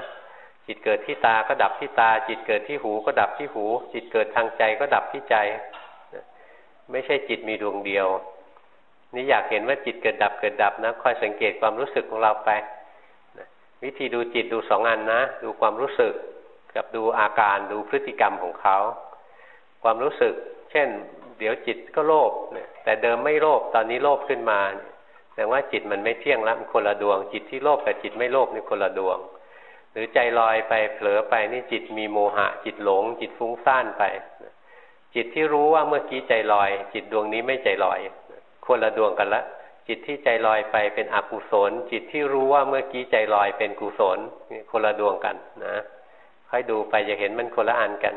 จิตเกิดที่ตาก็ดับที่ตา จิตเกิดที่หูก็ดับที่หู จิตเกิดทางใจก็ดับที่ใจ ไม่ใช่จิตมีดวงเดียว นี่อยากเห็นว่าจิตเกิดดับเกิดดับนะคอยสังเกตความรู้สึกของเราไปวิธีดูจิตดูสองอันนะ ดูความรู้สึกกับดูอาการดูพฤติกรรมของเขา ความรู้สึก เช่น เดี๋ยวจิตก็โลภแต่เดิมไม่โลภตอนนี้โลภขึ้นมาแสดงว่าจิตมันไม่เที่ยงแล้วมันคนละดวง จิตที่โลภกับจิตไม่โลภนี่คนละดวง หรือใจลอยไปเผลอไปนี่จิตมีโมหะ จิตหลง จิตฟุ้งซ่านไป จิตที่รู้ว่าเมื่อกี้ใจลอย จิตดวงนี้ไม่ใจลอย คนละดวงกันละ จิตที่ใจลอยไปเป็นอกุศล จิตที่รู้ว่าเมื่อกี้ใจลอยเป็นกุศลคนละดวงกันนะค่อยดูไปจะเห็นมันคนละอันกัน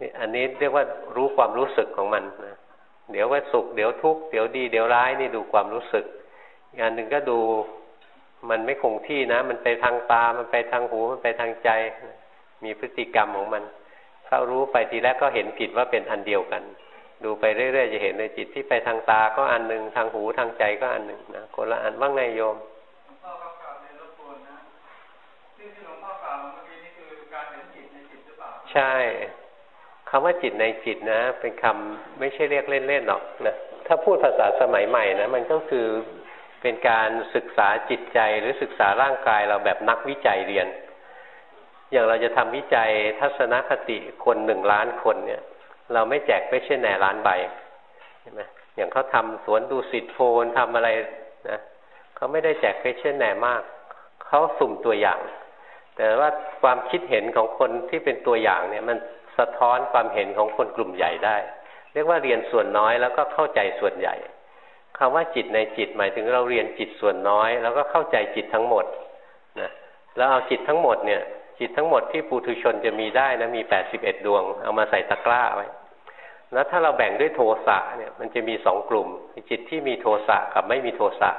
นี่อันนี้เรียกว่ารู้ความรู้สึกของมันนะเดี๋ยวว่าสุขเดี๋ยวทุกข์เดี๋ยวดีเดี๋ยวร้ายนี่ดูความรู้สึกอันหนึ่งก็ดูมันไม่คงที่นะ มันไปทางตา มันไปทางหู มันไปทางใจ มีพฤติกรรมของมัน เข้ารู้ไปทีแรกก็เห็นผิดว่าเป็นอันเดียวกัน ดูไปเรื่อยๆจะเห็นในจิตที่ไปทางตาก็อันหนึ่งทางหูทางใจก็อันหนึ่งนะคนละอันว่างไงโยมใช่คำว่าจิตในจิตนะ เป็นคำไม่ใช่เรียกเล่นๆหรอกนะถ้าพูดภาษาสมัยใหม่นะมันก็คือเป็นการศึกษาจิตใจหรือศึกษาร่างกายเราแบบนักวิจัยเรียน อย่างเราจะทำวิจัยทัศนคติคนหนึ่งล้านคนเนี่ย เราไม่แจกไม่ใช่แหนล้านใบใช่ไหมอย่างเขาทำสวนดูสิทธโพนทำอะไรนะเขาไม่ได้แจกเฟชเช่นแหนมาก เขาสุ่มตัวอย่าง แต่ว่าความคิดเห็นของคนที่เป็นตัวอย่างเนี่ยมันสะท้อนความเห็นของคนกลุ่มใหญ่ได้ เรียกว่าเรียนส่วนน้อยแล้วก็เข้าใจส่วนใหญ่คำว่าจิตในจิตหมายถึงเราเรียนจิตส่วนน้อย แล้วก็เข้าใจจิตทั้งหมดนะแล้วเอาจิตทั้งหมดเนี่ย จิตทั้งหมดที่ปุถุชนจะมีได้นะมีแปดสิบเอ็ดดวง เอามาใส่ตะกร้าไว้แล้วถ้าเราแบ่งด้วยโทสะเนี่ยมันจะมีสองกลุ่มจิตที่มีโทสะกับไม่มีโทสะ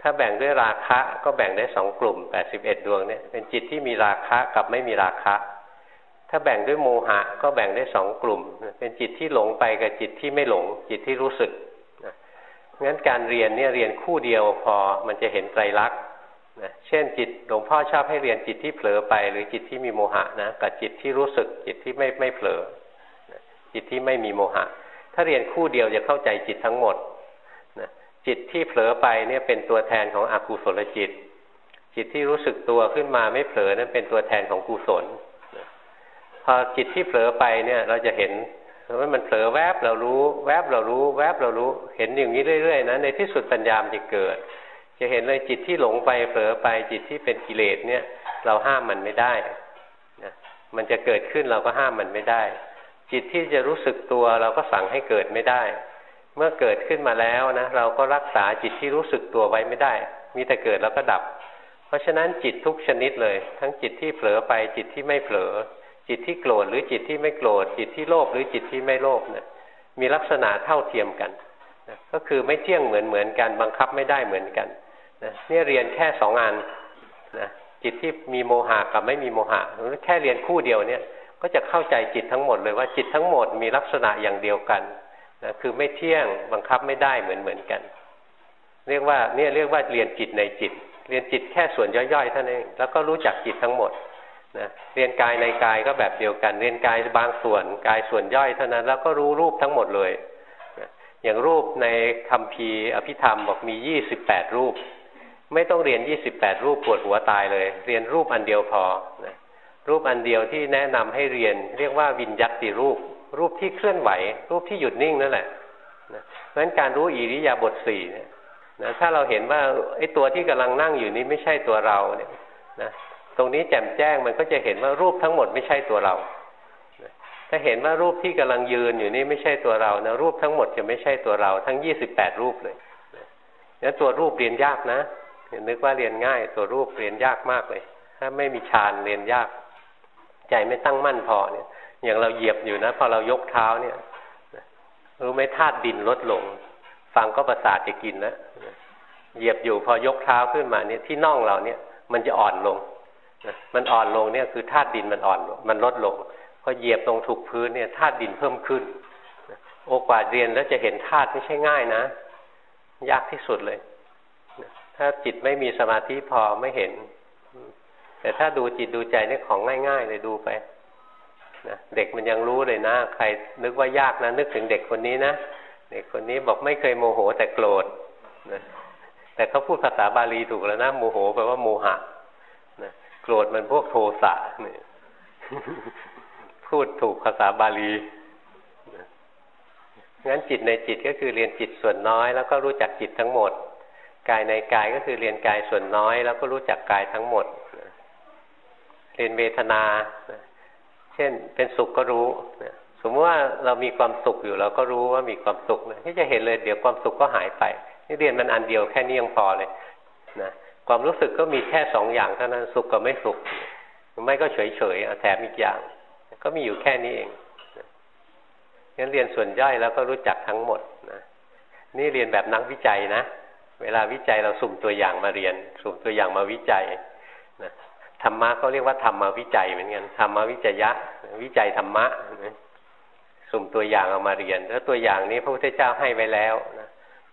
ถ้าแบ่งด้วยราคะก็แบ่งได้สองกลุ่มแปดสิบเอ็ดดวงเนี่ยเป็นจิตที่มีราคะกับไม่มีราคะ ถ้าแบ่งด้วยโมหะก็แบ่งได้สองกลุ่ม เป็นจิตที่หลงไปกับจิตที่ไม่หลง จิตที่รู้สึกนะงั้นการเรียนเนี่ยเรียนคู่เดียวพอมันจะเห็นไตรลักษณ์ นะเช่นจิตหลวงพ่อชอบให้เรียนจิตที่เผลอไป หรือจิตที่มีโมหะนะกับจิตที่รู้สึกจิตที่ไม่ไม่เผลอจิตที่ไม่มีโมหะ ถ้าเรียนคู่เดียวจะเข้าใจจิตทั้งหมดนะจิตที่เผลอไปเนี่ยเป็นตัวแทนของอกุศลจิต จิตที่รู้สึกตัวขึ้นมาไม่เผลอนั้นเป็นตัวแทนของกุศลพอจิตที่เผลอไปเนี่ยเราจะเห็นว่ามันเผลอแวบเรารู้ แวบเรารู้ แวบเรารู้ เห็นอย่างนี้เรื่อยๆนะในที่สุดปัญญามจะเกิด จะเห็นเลยจิตที่หลงไปเผลอไปจิตที่เป็นกิเลสเนี่ย เราห้ามมันไม่ได้นะมันจะเกิดขึ้นเราก็ห้ามมันไม่ได้ จิตที่จะรู้สึกตัวเราก็สั่งให้เกิดไม่ได้ เมื่อเกิดขึ้นมาแล้วนะเราก็รักษาจิตที่รู้สึกตัวไว้ไม่ได้ มีแต่เกิดแล้วก็ดับ เพราะฉะนั้นจิตทุกชนิดเลย ทั้งจิตที่เผลอไปจิตที่ไม่เผลอ จิตที่โกรธหรือจิตที่ไม่โกรธ จิตที่โลภหรือจิตที่ไม่โลภเนี่ยมีลักษณะเท่าเทียมกันนะก็คือไม่เที่ยงเหมือนเหมือนกัน บังคับไม่ได้เหมือนกัน นะนี่เรียนแค่สองอันนะจิตที่มีโมหะกับไม่มีโมหะแค่เรียนคู่เดียวเนี่ย ก็จะเข้าใจจิตทั้งหมดเลยว่าจิตทั้งหมดมีลักษณะอย่างเดียวกันนะคือไม่เที่ยงบังคับไม่ได้เหมือนเหมือนกัน เรียกว่าเนี่ยเรียกว่าเรียนจิตในจิต เรียนจิตแค่ส่วนย่อยๆเท่านั้นเองแล้วก็รู้จักจิตทั้งหมดนะเรียนกายในกายก็แบบเดียวกัน เรียนกายบางส่วนกายส่วนย่อยเท่านั้น แล้วก็รู้รูปทั้งหมดเลยนะอย่างรูปในคำพีอภิธรรมบอกมียี่สิบแปดรูป ไม่ต้องเรียนยี่สิบแปดรูปปวดหัวตายเลย เรียนรูปอันเดียวพอนะรูปอันเดียวที่แนะนำให้เรียน เรียกว่าวินยัตติรูป รูปที่เคลื่อนไหว รูปที่หยุดนิ่งนั่นแหละนะเพราะฉะนั้นการรู้อิริยาบถสี่เนี่ยนะถ้าเราเห็นว่าไอ้ตัวที่กำลังนั่งอยู่นี้ไม่ใช่ตัวเราเนี่ยนะตรงนี้แจ่มแจ้งมันก็จะเห็นว่ารูปทั้งหมดไม่ใช่ตัวเรา ถ้าเห็นว่ารูปที่กำลังยืนอยู่นี่ไม่ใช่ตัวเรานะรูปทั้งหมดจะไม่ใช่ตัวเรา ทั้งยี่สิบแปดรูปเลยเนี่ยตัวรูปเรียนยากนะ นึกว่าเรียนง่ายตัวรูปเรียนยากมากเลย ถ้าไม่มีฌานเรียนยาก ใจไม่ตั้งมั่นพอเนี่ย อย่างเราเหยียบอยู่นะพอเรายกเท้าเนี่ยรู้ไหมธาตุดินลดลง ฟังก็ประสาทจะกินแล้วเหยียบอยู่พอยกเท้าขึ้นมาเนี่ยที่น่องเราเนี่ย มันจะอ่อนลงมันอ่อนลงเนี่ยคือธาตุดินมันอ่อนลงมันลดลงพอเหยียบตรงถูกพื้นเนี่ยธาตุดินเพิ่มขึ้น โอกว่าเรียนแล้วจะเห็นธาตุไม่ใช่ง่ายนะ ยากที่สุดเลย ถ้าจิตไม่มีสมาธิพอไม่เห็น แต่ถ้าดูจิตดูใจนี่ของง่ายๆเลยดูไปนะเด็กมันยังรู้เลยนะ ใครนึกว่ายากนะ นึกถึงเด็กคนนี้นะเด็กคนนี้บอกไม่เคยโมโหแต่โกรธนะแต่เขาพูดภาษาบาลีถูกแล้วนะโมโหแปลว่าโมหะโกรธมันพวกโทสะเนี่ยพูดถูกภาษาบาลีงั้นจิตในจิตก็คือเรียนจิตส่วนน้อย แล้วก็รู้จักจิตทั้งหมด กายในกายก็คือเรียนกายส่วนน้อย แล้วก็รู้จักกายทั้งหมด เรียนเวทนา เช่นเป็นสุขก็รู้ สมมติว่าเรามีความสุขอยู่เราก็รู้ว่ามีความสุขที่จะเห็นเลยเดี๋ยวความสุขก็หายไป นี่เรียนมันอันเดียวแค่นี้ยังพอเลยนะความรู้สึกก็มีแค่สองอย่างเท่านั้นสุขกับไม่สุข ไม่ก็เฉยเฉยแถมอีกอย่าง ก็มีอยู่แค่นี้เองงั้นเรียนส่วนย่อยแล้วก็รู้จักทั้งหมดนะนี่เรียนแบบนักวิจัยนะ เวลาวิจัยเราสุ่มตัวอย่างมาเรียน สุ่มตัวอย่างมาวิจัยนะธรรมะเขาเรียกว่าธรรมมาวิจัยเหมือนกันธรรมวิจัยะ วิจัยธรรมะสุ่มตัวอย่างเอามาเรียนแล้วตัวอย่างนี้พระพุทธเจ้าให้ไว้แล้วนะ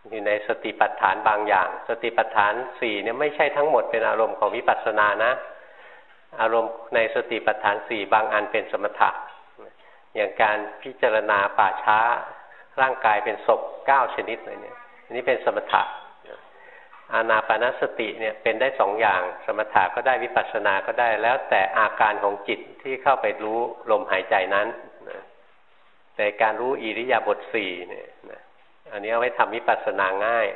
อยู่ในสติปัฏฐานบางอย่าง สติปัฏฐานสี่เนี่ยไม่ใช่ทั้งหมดเป็นอารมณ์ของวิปัสสนานะ อารมณ์ในสติปัฏฐานสี่บางอันเป็นสมถะ อย่างการพิจารณาป่าช้าร่างกายเป็นศพเก้าชนิดเลยเนี่ยอันนี้เป็นสมถะ อานาปานสติเนี่ยเป็นได้สองอย่าง สมถะก็ได้วิปัสสนาก็ได้ แล้วแต่อาการของจิตที่เข้าไปรู้ลมหายใจนั้นแต่การรู้อิริยาบถสี่เนี่ยอันนี้เอาไว้ทำวิปัสสนาง่าย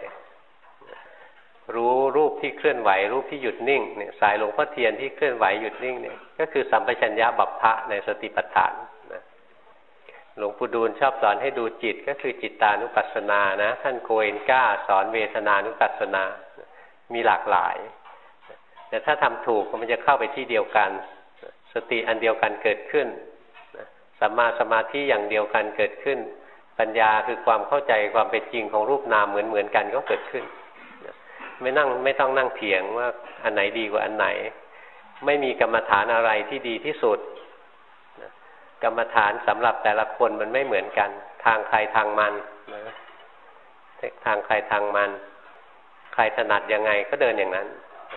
รู้รูปที่เคลื่อนไหว รูปที่หยุดนิ่งเนี่ยสายหลวงพ่อเทียนที่เคลื่อนไหวหยุดนิ่งเนี่ยก็คือสัมปชัญญะบัพพะในสติปัฏฐาน หลวงปู่ดูลชอบสอนให้ดูจิตก็คือจิตตานุปัสสนานะ ท่านโคเอนก้า สอนเวทนานุปัสสนา มีหลากหลาย แต่ถ้าทำถูกมันจะเข้าไปที่เดียวกัน สติอันเดียวกันเกิดขึ้นสัมมาสมาธิอย่างเดียวกันเกิดขึ้น ปัญญาคือความเข้าใจความเป็นจริงของรูปนามเหมือนเหมือนกันก็เกิดขึ้น ไม่นั่งไม่ต้องนั่งเถียงว่าอันไหนดีกว่าอันไหน ไม่มีกรรมฐานอะไรที่ดีที่สุด กรรมฐานสำหรับแต่ละคนมันไม่เหมือนกัน ทางใครทางมันนะทางใครทางมัน ใครถนัดยังไงก็เดินอย่างนั้น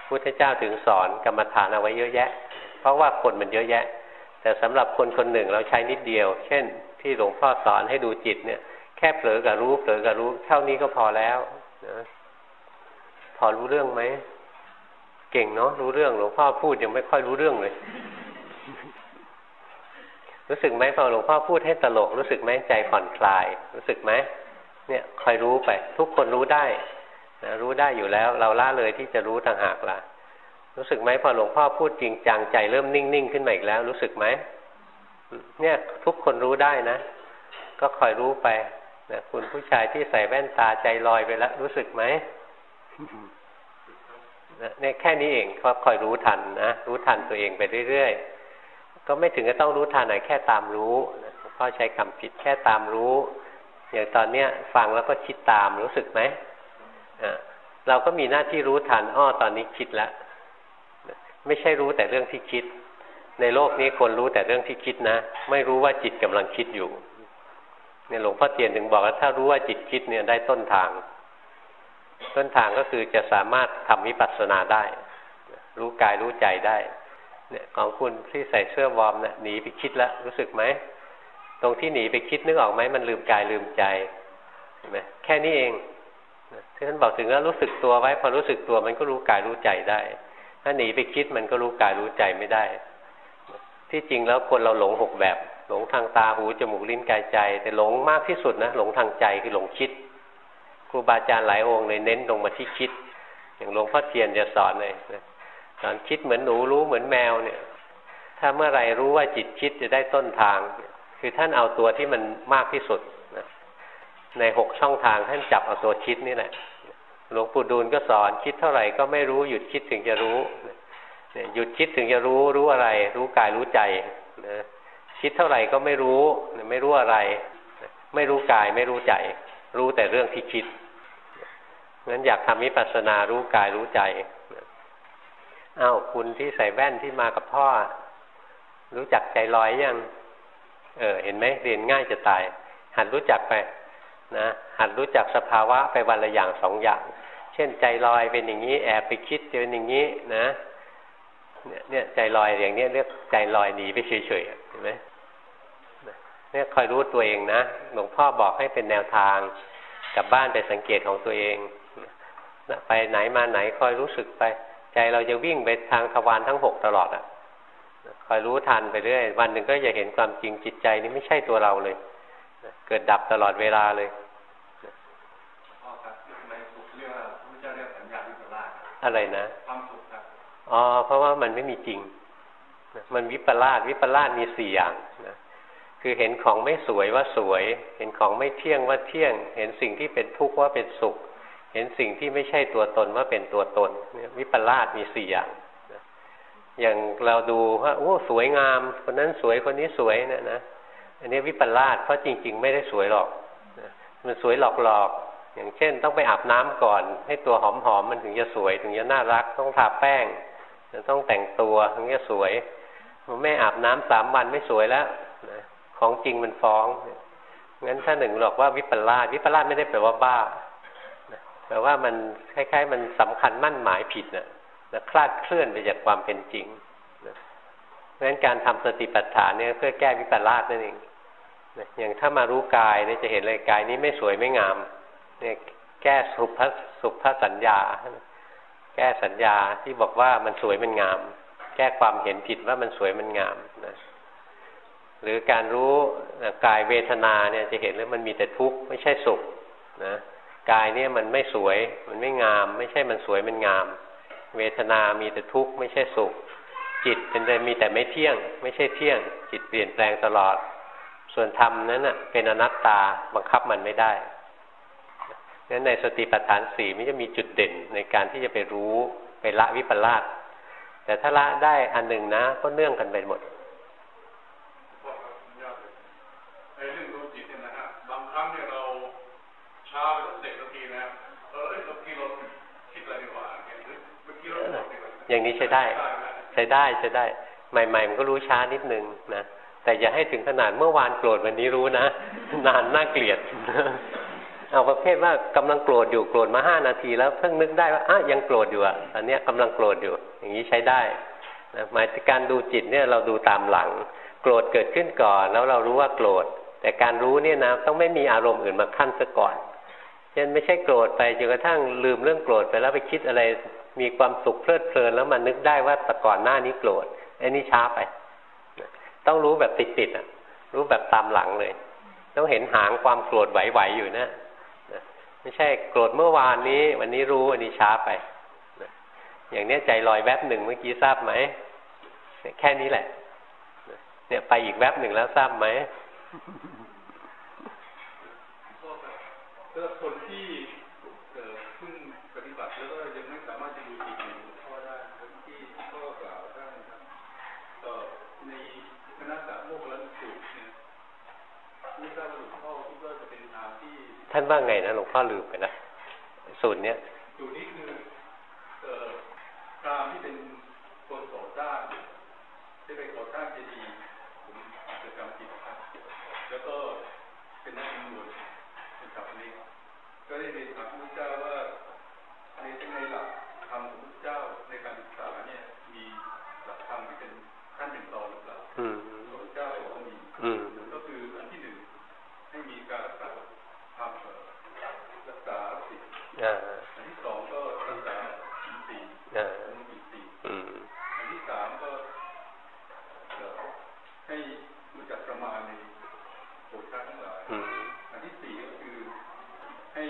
พุทธเจ้าถึงสอนกรรมฐานเอาไว้เยอะแยะ เพราะว่าคนมันเยอะแยะ แต่สำหรับคนคนหนึ่งเราใช้นิดเดียว เช่น ที่หลวงพ่อสอนให้ดูจิตเนี่ย แค่เผลอกับรู้เผลอกับรู้เท่านี้ก็พอแล้วนะพอรู้เรื่องไหม เก่งเนาะรู้เรื่องหลวงพ่อพูดยังไม่ค่อยรู้เรื่องเลย รู้สึกไหมพอหลวงพ่อพูดให้ตลก รู้สึกไหมใจผ่อนคลาย รู้สึกไหมเนี่ยคอยรู้ไป ทุกคนรู้ได้นะรู้ได้อยู่แล้ว เราล่าเลยที่จะรู้ต่างหากล่ะ รู้สึกไหมพอหลวงพ่อพูดจริงจังใจเริ่มนิ่งๆขึ้นมาอีกแล้ว รู้สึกไหมเนี่ยทุกคนรู้ได้นะ ก็คอยรู้ไปนะคุณผู้ชายที่ใส่แว่นตาใจลอยไปแล้ว รู้สึกไหมเนี่ยแค่นี้เองก็คอยรู้ทันนะรู้ทันตัวเองไปเรื่อยๆ ก็ไม่ถึงจะต้องรู้ทันไหนแค่ตามรู้พ่อใช้คำผิดแค่ตามรู้ อย่างตอนเนี้ยฟังแล้วก็คิดตามรู้สึกไหมเราก็มีหน้าที่รู้ทันอ้อตอนนี้คิดแล้วไม่ใช่รู้แต่เรื่องที่คิด ในโลกนี้คนรู้แต่เรื่องที่คิดนะ ไม่รู้ว่าจิตกำลังคิดอยู่เนี่ยหลวงพ่อเตียนถึงบอกว่าถ้ารู้ว่าจิตคิดเนี่ยได้ต้นทาง ต้นทางก็คือจะสามารถทำวิปัสสนาได้ รู้กายรู้ใจได้ เนี่ยของคุณที่ใส่เสื้อวอร์มเนี่ยหนีไปคิดแล้วรู้สึกไหม ตรงที่หนีไปคิดนึกออกไหมมันลืมกายลืมใจเห็นไหมแค่นี้เองที่ท่านบอกถึงแล้วรู้สึกตัวไว้ พอรู้สึกตัวมันก็รู้กายรู้ใจได้ ถ้าหนีไปคิดมันก็รู้กายรู้ใจไม่ได้ ที่จริงแล้วคนเราหลงหกแบบ หลงทางตาหูจมูกลิ้นกายใจ แต่หลงมากที่สุดนะหลงทางใจคือหลงคิดครูบาอาจารย์หลายองค์เลยเน้นลงมาที่คิด อย่างหลวงพ่อเทียนจะสอนเลย สอนคิดเหมือนหนูรู้เหมือนแมวเนี่ย ถ้าเมื่อไรรู้ว่าจิตคิดจะได้ต้นทาง คือท่านเอาตัวที่มันมากที่สุดในหกช่องทางท่านจับเอาตัวคิดนี่แหละหลวงปู่ดูลก็สอนคิดเท่าไหร่ก็ไม่รู้หยุดคิดถึงจะรู้เนี่ยหยุดคิดถึงจะรู้รู้อะไร รู้กายรู้ใจนะคิดเท่าไหร่ก็ไม่รู้ไม่รู้อะไร ไม่รู้กายไม่รู้ใจ รู้แต่เรื่องที่คิดงั้นอยากทำวิปัสสนารู้กายรู้ใจ อ้าวคุณที่ใส่แว่นที่มากับพ่อ รู้จักใจลอยยังเออ เห็นไหมเรียนง่ายจะตาย หัดรู้จักไป นะหัดรู้จักสภาวะไปวันละอย่างสองอย่าง เช่นใจลอยเป็นอย่างนี้แอบไปคิดเป็นอย่างนี้นะเนี่ยใจลอยอย่างนี้เรียกใจลอยหนีไปเฉยๆเห็นไหมเนี่ยคอยรู้ตัวเองนะหลวงพ่อบอกให้เป็นแนวทางกลับบ้านไปสังเกตของตัวเองไปไหนมาไหนคอยรู้สึกไป ใจเราจะวิ่งไปทางทวารทั้งหกตลอดอะคอยรู้ทันไปเรื่อยวันหนึ่งก็จะเห็นความจริงจิตใจนี่ไม่ใช่ตัวเราเลย เกิดดับตลอดเวลาเลยอะไรนะความสุขครับอ๋อเพราะว่ามันไม่มีจริง มันวิปลาสวิปลาสมีสี่อย่างนะคือเห็นของไม่สวยว่าสวย เห็นของไม่เที่ยงว่าเที่ยง เห็นสิ่งที่เป็นทุกข์ว่าเป็นสุข เห็นสิ่งที่ไม่ใช่ตัวตนว่าเป็นตัวตนวิปลาสมีสี่อย่างอย่างเราดูว่าโอ้สวยงาม คนนั้นสวยคนนี้สวยเนี่ยนะอันนี้วิปลาสเพราะจริง ๆ ไม่ได้สวยหรอกมันสวยหลอกๆอย่างเช่น ต้องไปอาบน้ำก่อน ให้ตัวหอมๆมันถึงจะสวยถึงจะน่ารัก ต้องทาแป้งต้องแต่งตัวถึงจะสวยมันไม่อาบน้ำสามวันไม่สวยแล้วของจริงมันฟ้องงั้นถ้าหนึ่งบอกว่าวิปลาสวิปลาสไม่ได้แปลว่าบ้า แปลว่ามันคล้ายๆ มันสำคัญมั่นหมายผิดนะ่ะคลาดเคลื่อนไปจากความเป็นจริงเพราะฉะนั้นการทำสติปัฏฐานเนี่ยเพื่อแก้วิปลาสนั่นเองอย่างถ้ามารู้กายเนี่ยจะเห็นเลยกายนี้ไม่สวยไม่งาม เนี่ยแก้สุภสุภสัญญา แก้สัญญาที่บอกว่ามันสวยมันงาม แก้ความเห็นผิดว่ามันสวยมันงามนะหรือการรู้กายเวทนาเนี่ยจะเห็นเลยมันมีแต่ทุกข์ไม่ใช่สุขนะ กายเนี่ยมันไม่สวย มันไม่งาม ไม่ใช่มันสวยมันงาม เวทนามีแต่ทุกข์ไม่ใช่สุข จิตเป็นแต่มีแต่ไม่เที่ยง ไม่ใช่เที่ยง จิตเปลี่ยนแปลงตลอด ส่วนธรรมนั้นน่ะเป็นอนัตตาบังคับมันไม่ได้งั้นในสติปัฏฐานสี่ไม่จะมีจุดเด่นในการที่จะไปรู้ไปละวิปลาสแต่ถ้าละได้อันหนึ่งนะ ก็เนื่องกันไปหมดในเรื่องดูจิตเนี่ยนะฮะบางครั้งเนี่ยเราช้าไปสักเสร็จนาทีนะเออเมื่อกี้เราคิดอะไรดีกว่าเมื่อกี้เรา อย่างนี้ใช้ได้ ใช้ได้ใช้ได้ ใหม่ ๆ มันก็รู้ช้านิดนึงนะแต่อย่าให้ถึงขนาดเมื่อวานโกรธวันนี้รู้นะ นานน่าเกลียด เอาประเภทว่ากำลังโกรธอยู่โกรธมาห้านาทีแล้วเพิ่งนึกได้ว่าอะยังโกรธอยู่อะอันนี้กำลังโกรธอยู่ อย่างนี้ใช้ได้นะหมายถึงการดูจิตเนี่ยเราดูตามหลัง โกรธเกิดขึ้นก่อนแล้วเรารู้ว่าโกรธ แต่การรู้เนี่ยนะต้องไม่มีอารมณ์อื่นมาขั้นซะก่อนเช่นไม่ใช่โกรธไปจนกระทั่งลืมเรื่องโกรธไปแล้วไปคิดอะไร มีความสุขเพลิดเพลินแล้วมันนึกได้ว่าแต่ก่อนหน้านี้โกรธไอ้นี่ช้าไป ต้องรู้แบบติดๆอะ รู้แบบตามหลังเลย ต้องเห็นหางความโกรธไหวๆอยู่นะไม่ใช่โกรธเมื่อวานนี้ วันนี้รู้อันนี้ช้าไปอย่างเนี้ยใจลอยแวบหนึ่งเมื่อกี้ทราบไหมแค่นี้แหละ เนี่ยไปอีกแวบหนึ่งแล้วทราบไหมคนที่เพิ่งปฏิบัติแล้วก็ยังไม่สามารถจะดูจิตพ่อได้ที่พ่อกล่าวได้ครับใน ท่านว่าไงนะหลวงพ่อลืมไปนะสูตรเนี้ยอยู่นี้คือเอ่อการที่เป็นคนก่อสร้างที่เป็นก่อสร้างเจดีย์ผมอาจจะจำผิดครับแล้วก็เป็นนักมวยเป็นขับนี้ก็ได้เรียนถามพระพุทธเจ้าว่าในในหลักธรรมของพระเจ้าในการศึกษาเนี่ยมีหลักธรรมที่เป็นขั้นหนึ่งตอนหรือเปล่าพระพุทธเจ้าบอกว่ามีก็คืออันที่หนึ่งให้มีการรักษาทำรักษาสิทธิ์อันที่สองก็รักษาอินทรีย์อินทรีย์อันที่สามก็ให้รู้จักประมาณในโภชนาทั้งหลายอันที่สี่ก็คือให้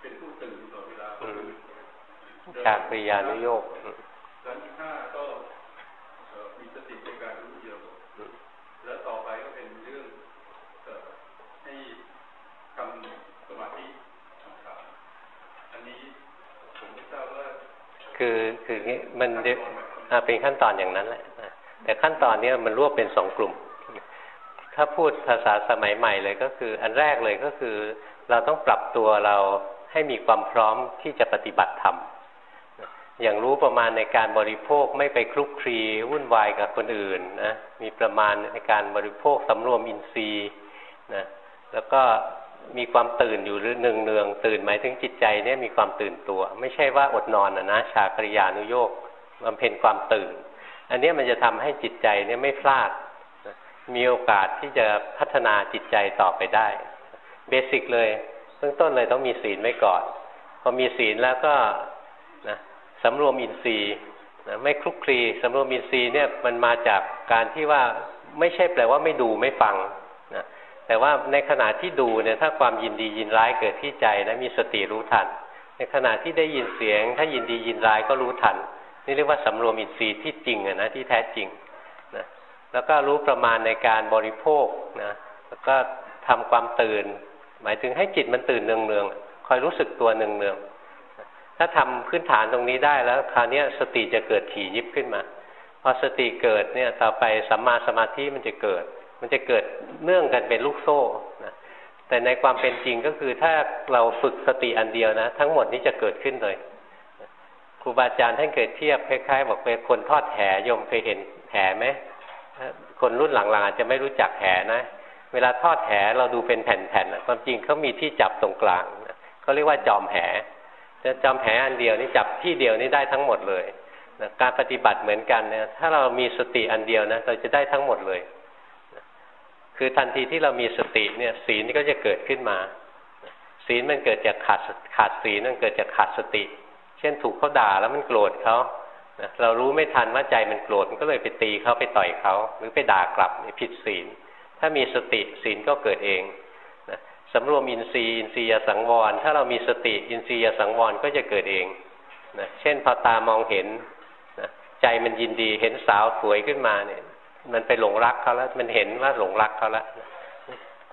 เป็นผู้ตื่นตลอดเวลา ชาปริยานุโยกอันที่ห้าก็มีสติในการรู้เดียว แล้วต่อไปก็เป็นเรื่องให้ทำสมาธิต่างๆอันนี้ผมไม่ทราบว่าคือคือมันเป็นขั้นตอนอย่างนั้นแหละแต่ขั้นตอนนี้มันรวบเป็นสองกลุ่ม ถ้าพูดภาษาสมัยใหม่เลยก็คือ อันแรกเลยก็คือ เราต้องปรับตัวเราให้มีความพร้อมที่จะปฏิบัติธรรม อย่างรู้ประมาณในการบริโภคไม่ไปคลุกคลีวุ่นวายกับคนอื่นนะมีประมาณในการบริโภคสำรวมอินทรีย์นะแล้วก็มีความตื่นอยู่หรือเนืองเนืองตื่นหมายถึงจิตใจเนี่ยมีความตื่นตัว ไม่ใช่ว่าอดนอนนะนะชากริยานุโยกบำเพ็ญความตื่น อันนี้มันจะทำให้จิตใจเนี่ยไม่พลาด มีโอกาสที่จะพัฒนาจิตใจต่อไปได้ เบสิกเลยเบื้องต้นเลยต้องมีศีลไว้ก่อน พอมีศีลแล้วก็ สำรวมอินทรีย์นะไม่คลุกคลีสำรวมอินทรีย์เนี่ยมันมาจากการที่ว่าไม่ใช่แปลว่าไม่ดูไม่ฟังนะแต่ว่าในขณะที่ดูเนี่ยถ้าความยินดียินร้ายเกิดที่ใจนะมีสติรู้ทัน ในขณะที่ได้ยินเสียง ถ้ายินดียินร้ายก็รู้ทัน นี่เรียกว่าสำรวมอินทรีย์ที่จริงอะนะที่แท้จริงนะแล้วก็รู้ประมาณในการบริโภคนะแล้วก็ทำความตื่น หมายถึงให้จิตมันตื่นเนืองๆคอยรู้สึกตัวเนืองๆ ถ้าทำพื้นฐานตรงนี้ได้แล้วคราวนี้สติจะเกิดถี่ยิบขึ้นมา พอสติเกิดเนี่ยต่อไปสัมมาสมาธิมันจะเกิด มันจะเกิดเนื่องกันเป็นลูกโซ่นะแต่ในความเป็นจริงก็คือถ้าเราฝึกสติอันเดียวนะ ทั้งหมดนี้จะเกิดขึ้นเลยครูบาอาจารย์ท่านเคยเทียบคล้ายๆบอกเป็นคนทอดแหยมเคยเห็นแหไหมคนรุ่นหลังๆอาจจะไม่รู้จักแหนะ เวลาทอดแหเราดูเป็นแผ่นๆความจริงเขามีที่จับตรงกลางเขาเรียกว่าจอมแห จะจอมแหอันเดียวนี่จับที่เดียวนี่ได้ทั้งหมดเลยนะการปฏิบัติเหมือนกันเนี่ยถ้าเรามีสติอันเดียวนะเราจะได้ทั้งหมดเลยคือทันทีที่เรามีสติเนี่ย ศีลก็จะเกิดขึ้นมา ศีลมันเกิดจากขาดขาดศีลมันเกิดจากขาดสติ เช่นถูกเขาด่าแล้วมันโกรธเขาเรารู้ไม่ทันว่าใจมันโกรธมันก็เลยไปตีเขาไปต่อยเขาหรือไปด่ากลับผิดศีล ถ้ามีสติศีลก็เกิดเอง สำรวมอินทรีย์อินทรียสังวร ถ้าเรามีสติอินทรียสังวรก็จะเกิดเองนะเช่นพอตามองเห็นนะใจมันยินดีเห็นสาวสวยขึ้นมาเนี่ย มันไปหลงรักเขาแล้วมันเห็นว่าหลงรักเขาแล้ว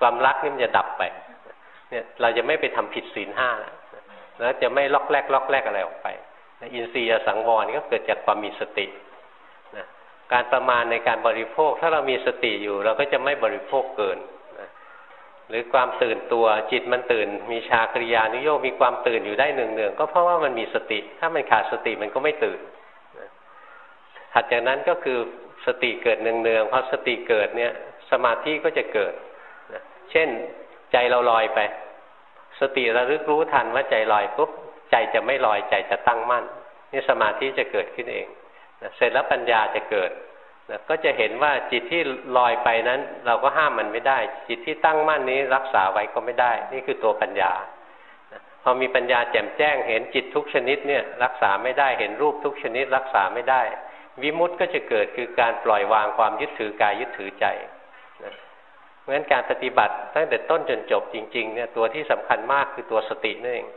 ความรักนี่มันจะดับไป เนี่ย เราจะไม่ไปทำผิดศีลห้าแล้วจะไม่ล็อกแรกล็อกแรกอะไรออกไปอินทรียสังวรก็เกิดจากความมีสตินะการประมาณในการบริโภค ถ้าเรามีสติอยู่ เราก็จะไม่บริโภคเกิน หรือความตื่นตัวจิตมันตื่น มีชากริยานุโยกมีความตื่นอยู่ได้เนืองๆก็เพราะว่ามันมีสติ ถ้ามันขาดสติมันก็ไม่ตื่นนะถัดจากนั้นก็คือสติเกิดเนืองๆพอสติเกิดเนี่ย สมาธิก็จะเกิดเช่นใจเราลอยไป สติระลึกรู้ทันว่าใจลอยปุ๊บใจจะไม่ลอยใจจะตั้งมั่นนี่สมาธิจะเกิดขึ้นเองเสร็จแล้วปัญญาจะเกิด นะก็จะเห็นว่าจิตที่ลอยไปนั้น เราก็ห้ามมันไม่ได้ จิตที่ตั้งมั่นนี้รักษาไว้ก็ไม่ได้ นี่คือตัวปัญญาพอมีปัญญาแจ่มแจ้งเห็นจิตทุกชนิดเนี่ยรักษาไม่ได้เห็นรูปทุกชนิดรักษาไม่ได้ วิมุตต์ก็จะเกิดคือการปล่อยวางความยึดถือกายยึดถือใจเพราะฉะนั้นการปฏิบัติตั้งแต่ต้นจนจบจริงๆเนี่ยตัวที่สำคัญมากคือตัวสตินั่นเอง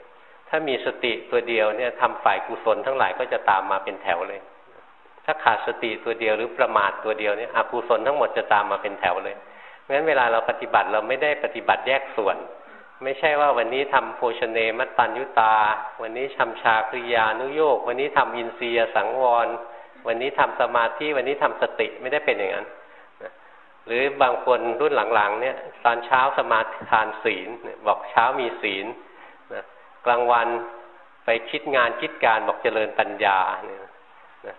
ถ้ามีสติตัวเดียวเนี่ยทำฝ่ายกุศลทั้งหลายก็จะตามมาเป็นแถวเลย ถ้าขาดสติตัวเดียวหรือประมาทตัวเดียวเนี่ยอกุศลทั้งหมดจะตามมาเป็นแถวเลยเพราะฉะนั้นเวลาเราปฏิบัติเราไม่ได้ปฏิบัติแยกส่วน ไม่ใช่ว่าวันนี้ทำโภชเนมัตตัญยุตา วันนี้ทำชาคริยานุโยก วันนี้ทำอินทรียสังวร วันนี้ทำสมาธิวันนี้ทำสติไม่ได้เป็นอย่างนั้นหรือบางคนรุ่นหลังๆเนี่ยตอนเช้าสมาทานศีลบอกเช้ามีศีลกลางวันไปคิดงานคิดการบอกเจริญปัญญาเนี่ย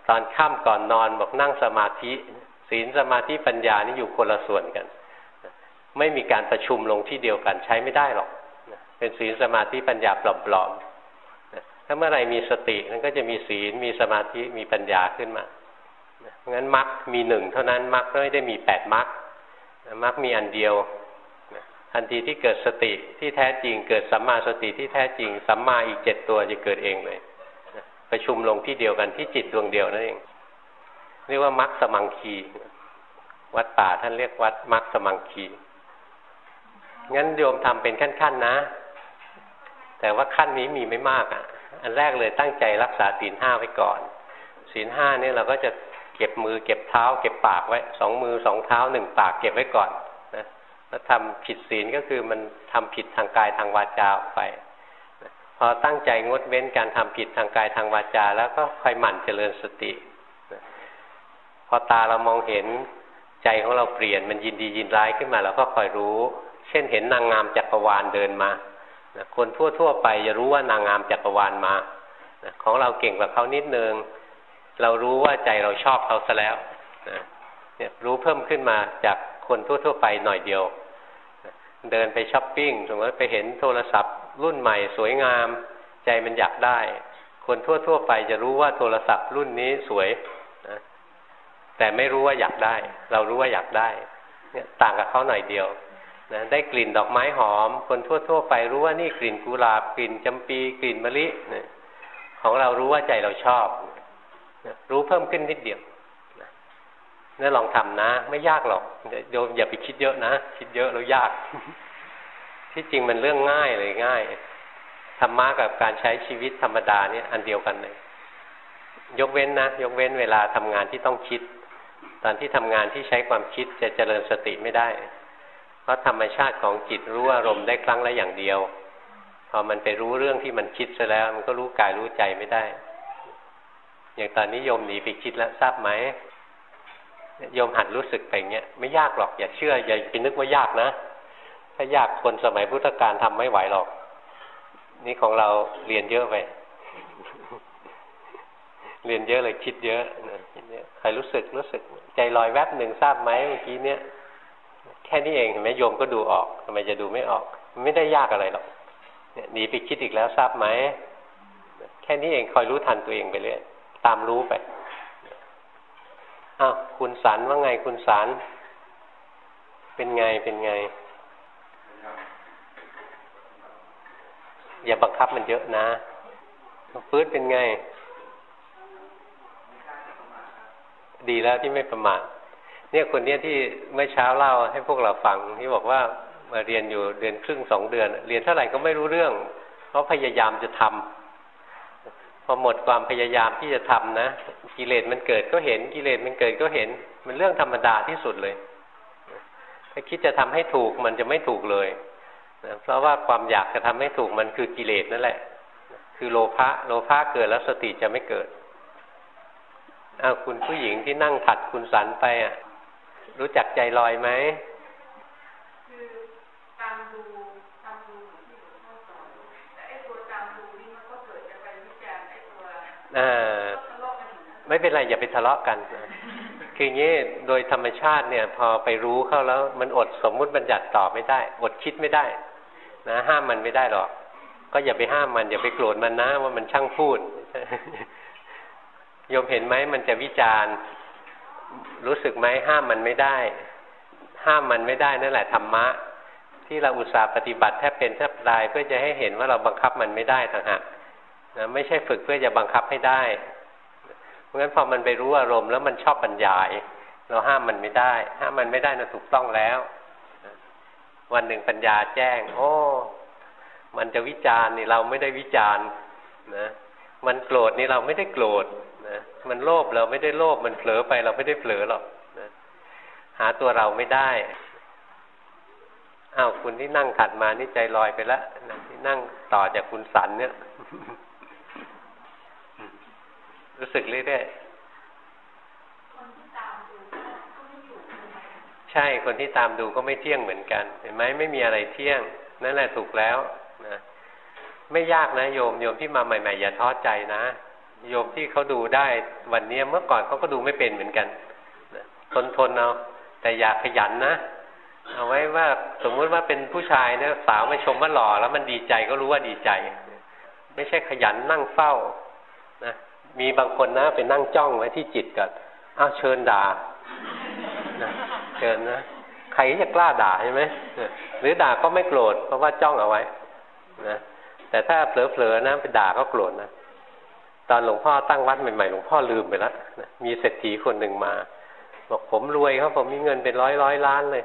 ตอนค่ำก่อนนอนบอกนั่งสมาธิ ศีลสมาธิปัญญานี่อยู่คนละส่วนกัน ไม่มีการประชุมลงที่เดียวกันใช้ไม่ได้หรอก เป็นศีลสมาธิปัญญาปลอมๆถ้าเมื่อไรมีสติมันก็จะมีศีลมีสมาธิมีปัญญาขึ้นมาเพราะงั้นมรรคมีหนึ่งเท่านั้นมรรคไม่ได้มีแปดมรรคมรรคมีอันเดียวทันทีที่เกิดสติที่แท้จริง เกิดสัมมาสติที่แท้จริงสัมมาอีกเจ็ดตัวจะเกิดเองเลย ประชุมลงที่เดียวกันที่จิตดวงเดียวนั่นเองเรียกว่ามรรคสมังคี วัดป่าท่านเรียกวัดมรรคสมังคีงั้นโยมทำเป็นขั้นๆนะ แต่ว่าขั้นนี้มีไม่มากอะ อันแรกเลยตั้งใจรักษาศีลห้าไว้ก่อน ศีลห้าเนี่ยเราก็จะเก็บมือเก็บเท้า เก็บปากไว้สองมือสองเท้าหนึ่งปากเก็บไว้ก่อนนะแล้วทำผิดศีลก็คือมันทำผิดทางกายทางวาจาออกไป พอตั้งใจงดเว้นการทำผิดทางกายทางวาจา แล้วก็ค่อยหมั่นเจริญสติ พอตาเรามองเห็นใจของเราเปลี่ยนมันยินดียินร้ายขึ้นมาเราก็คอยรู้ เช่นเห็นนางงามจักรวาลเดินมาคนทั่วๆไปจะรู้ว่านางงามจักรวาลมาของเราเก่งกว่าเขานิดนึง เรารู้ว่าใจเราชอบเขาซะแล้วเนี่ยรู้เพิ่มขึ้นมาจากคนทั่วๆไปหน่อยเดียว เดินไปช้อปปิ้งสมมติไปเห็นโทรศัพท์ รุ่นใหม่สวยงาม ใจมันอยากได้ คนทั่ว ๆ ไปจะรู้ว่าโทรศัพท์รุ่นนี้สวยนะแต่ไม่รู้ว่าอยากได้ เรารู้ว่าอยากได้ เนี่ยต่างกับเขาหน่อยเดียวนะได้กลิ่นดอกไม้หอม คนทั่ว ๆ ไปรู้ว่านี่กลิ่นกุหลาบกลิ่นจำปีกลิ่นมะลินะของเรารู้ว่าใจเราชอบนะรู้เพิ่มขึ้นนิดเดียวนี่ลองทำนะ ไม่ยากหรอกโยมอย่าไปคิดเยอะนะ คิดเยอะแล้วยาก ที่จริงมันเรื่องง่ายเลยง่ายธรรมะกับการใช้ชีวิตธรรมดาเนี่ยอันเดียวกันเลย ยกเว้นนะ ยกเว้นเวลาทำงานที่ต้องคิด ตอนที่ทำงานที่ใช้ความคิดจะเจริญสติไม่ได้ เพราะธรรมชาติของจิตรู้อารมณ์ได้ครั้งละอย่างเดียว พอมันไปรู้เรื่องที่มันคิดซะแล้ว มันก็รู้กายรู้ใจไม่ได้ อย่างตอนนี้โยมหนีไปคิดแล้วทราบไหมโยมหัดรู้สึกไปเงี้ยไม่ยากหรอกอย่าเชื่ออย่าไปนึกว่ายากนะ ถ้ายากคนสมัยพุทธกาลทำไม่ไหวหรอก นี่ของเราเรียนเยอะไป เรียนเยอะเลยคิดเยอะนะใครรู้สึกรู้สึก ใจลอยแวบหนึ่งทราบไหมเมื่อกี้เนี้ยแค่นี้เองเห็นไหมโยมก็ดูออกทำไมจะดูไม่ออก ไม่ได้ยากอะไรหรอกเนี่ยหนีไปคิดอีกแล้วทราบไหมแค่นี้เองคอยรู้ทันตัวเองไปเรื่อยตามรู้ไปอ้าวคุณสันว่าไงคุณสันเป็นไงเป็นไง อย่าบังคับมันเยอะนะฟื้นเป็นไง ดีแล้วที่ไม่ประมาทเนี่ยคนเนี้ยที่เมื่อเช้าเล่าให้พวกเราฟังที่บอกว่ามาเรียนอยู่เดือนครึ่งสองเดือน เรียนเท่าไหร่ก็ไม่รู้เรื่อง เพราะพยายามจะทำพอหมดความพยายามที่จะทำนะกิเลสมันเกิดก็เห็นกิเลสมันเกิดก็เห็น มันเรื่องธรรมดาที่สุดเลย ถ้าคิดจะทำให้ถูกมันจะไม่ถูกเลย นะเพราะว่าความอยากจะทำให้ถูกมันคือกิเลสนั่นแหละ คือโลภะโลภะเกิดแล้วสติจะไม่เกิดอ้าวคุณผู้หญิงที่นั่งถัดคุณสันไปอะ รู้จักใจลอยไหมคือการดูไม่เป็นไรอย่าไปทะเลาะกัน คืออย่างนี้โดยธรรมชาติเนี่ย พอไปรู้เข้าแล้ว มันอดสมมุติบัญญัติต่อไม่ได้ อดคิดไม่ได้ นะห้ามมันไม่ได้หรอก ก็อย่าไปห้ามมัน อย่าไปโกรธมันนะ ว่ามันช่างพูดโยมเห็นไหมมันจะวิจารณ์รู้สึกไหมห้ามมันไม่ได้ ห้ามมันไม่ได้นั่นแหละธรรมะ ที่เราอุตส่าห์ปฏิบัติแทบเป็นแทบตายเพื่อจะให้เห็นว่าเราบังคับมันไม่ได้ต่างหากนะไม่ใช่ฝึกเพื่อจะบังคับให้ได้ เพราะฉะนั้นพอมันไปรู้อารมณ์แล้วมันชอบบรรยาย เราห้ามมันไม่ได้ ห้ามมันไม่ได้นะถูกต้องแล้ว วันหนึ่งปัญญาแจ้ง โอ้ มันจะวิจารณ์นี่เราไม่ได้วิจารณ์นะมันโกรธนี่เราไม่ได้โกรธนะมันโลภเราไม่ได้โลภมันเผลอไปเราไม่ได้เผลอหรอกนะหาตัวเราไม่ได้อ้าวคุณที่นั่งถัดมานี่ใจลอยไปแล้วที่นั่งต่อจากคุณสันเนี่ย รู้สึกเรื่อยๆ ใช่คนที่ตามดูก็ไม่เที่ยงเหมือนกัน เห็นไหมไม่มีอะไรเที่ยง นั่นแหละถูกแล้วนะไม่ยากนะโยมโยมที่มาใหม่ๆอย่าท้อใจนะโยมที่เขาดูได้วันนี้เมื่อก่อนเขาก็ดูไม่เป็นเหมือนกันทนทนเอาแต่อย่าขยันนะเอาไว้ว่าสมมุติว่าเป็นผู้ชายเนี่ยสาวมาชมว่าหล่อแล้วมันดีใจก็รู้ว่าดีใจ ไม่ใช่ขยันนั่งเฝ้านะมีบางคนนะไปนั่งจ้องไว้ที่จิตก่อนอ้าวเชิญด่านะ เชิญนะใครจะกล้าด่าใช่ไหมหรือด่าก็ไม่โกรธเพราะว่าจ้องเอาไว้นะแต่ถ้าเผลอๆนะไปด่าก็โกรธนะตอนหลวงพ่อตั้งวัดใหม่ๆหลวงพ่อลืมไปแล้วมีเศรษฐีคนหนึ่งมา บอกผมรวยครับผมมีเงินเป็นร้อยร้อยล้านเลย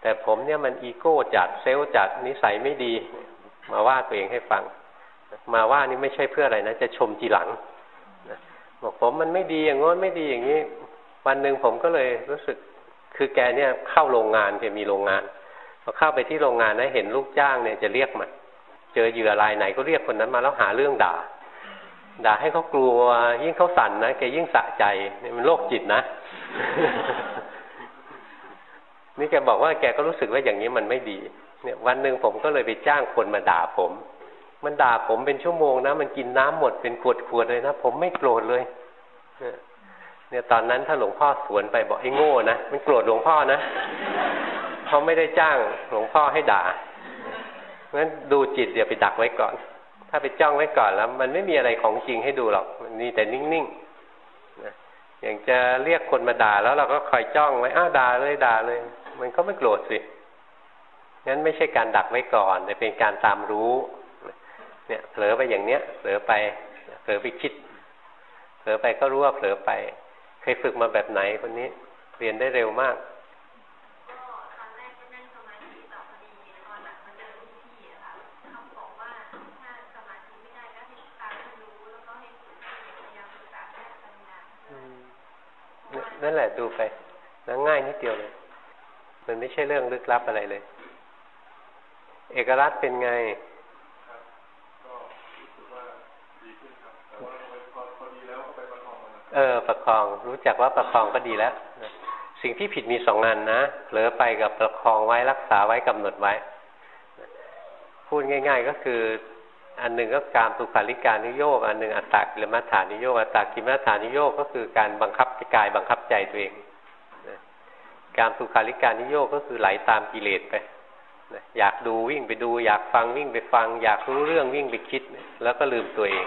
แต่ผมเนี่ยมันอีโก้จัดเซลล์จัดนิสัยไม่ดี มาว่าตัวเองให้ฟัง มาว่านี่ไม่ใช่เพื่ออะไรนะจะชมทีหลังบอกผมมันไม่ดีอย่างง้นไม่ดีอย่างนี้ วันหนึ่งผมก็เลยรู้สึก คือแกเนี่ยเข้าโรงงานแกมีโรงงานพอเข้าไปที่โรงงานนะเห็นลูกจ้างเนี่ยจะเรียกมาเจอเหยื่อรายไหนก็เรียกคนนั้นมาแล้วหาเรื่องด่า ด่าให้เขากลัว ยิ่งเขาสั่นนะแกยิ่งสะใจนี่มันโรคจิตนะ นี่แกบอกว่าแกก็รู้สึกว่าอย่างนี้มันไม่ดี เนี่ย วันหนึ่งผมก็เลยไปจ้างคนมาด่าผม มันด่าผมเป็นชั่วโมงนะมันกินน้ำหมดเป็นขวดขวดเลยนะผมไม่โกรธเลย เนี่ยตอนนั้นถ้าหลวงพ่อสวนไปบอกไอ้โง่นะมันโกรธหลวงพ่อนะเขาไม่ได้จ้างหลวงพ่อให้ด่างั้นดูจิตเดี๋ยวไปดักไว้ก่อน ถ้าไปจ้องไว้ก่อนแล้ว มันไม่มีอะไรของจริงให้ดูหรอกมันมีแต่นิ่งๆนะอย่างจะเรียกคนมาด่าแล้วเราก็คอยจ้องไว้อ้าวด่าเลยด่าเลย มันก็ไม่โกรธสิงั้นไม่ใช่การดักไว้ก่อนแต่เป็นการตามรู้ เนี่ยเผลอไปอย่างเนี้ยเผลอไปเผลอไปคิดเผลอไปก็รู้ว่าเผลอไป เคยฝึกมาแบบไหนคนนี้ เรียนได้เร็วมากนั่นแหละดูไปแล้วง่ายนิดเดียวเลย มันไม่ใช่เรื่องลึกลับอะไรเลย เอกรัฐเป็นไง เออ ประคองรู้จักว่าประคองก็ดีแล้วสิ่งที่ผิดมีสองงานนะเผลอไปกับประคองไว้รักษาไว้กำหนดไว้ พูดง่าย ๆ ก็คือ อันหนึ่งก็การสุขาริการนิโยกอันหนึ่งอัตตากิลมัฏฐานิโยกอัตตากิลมัฏฐานิโยกก็คือการบังคับกายบังคับใจตัวเองการสุขาริการนิโยกก็คือไหลตามกิเลสไปอยากดูวิ่งไปดู อยากฟังวิ่งไปฟัง อยากรู้เรื่องวิ่งไปคิด แล้วก็ลืมตัวเอง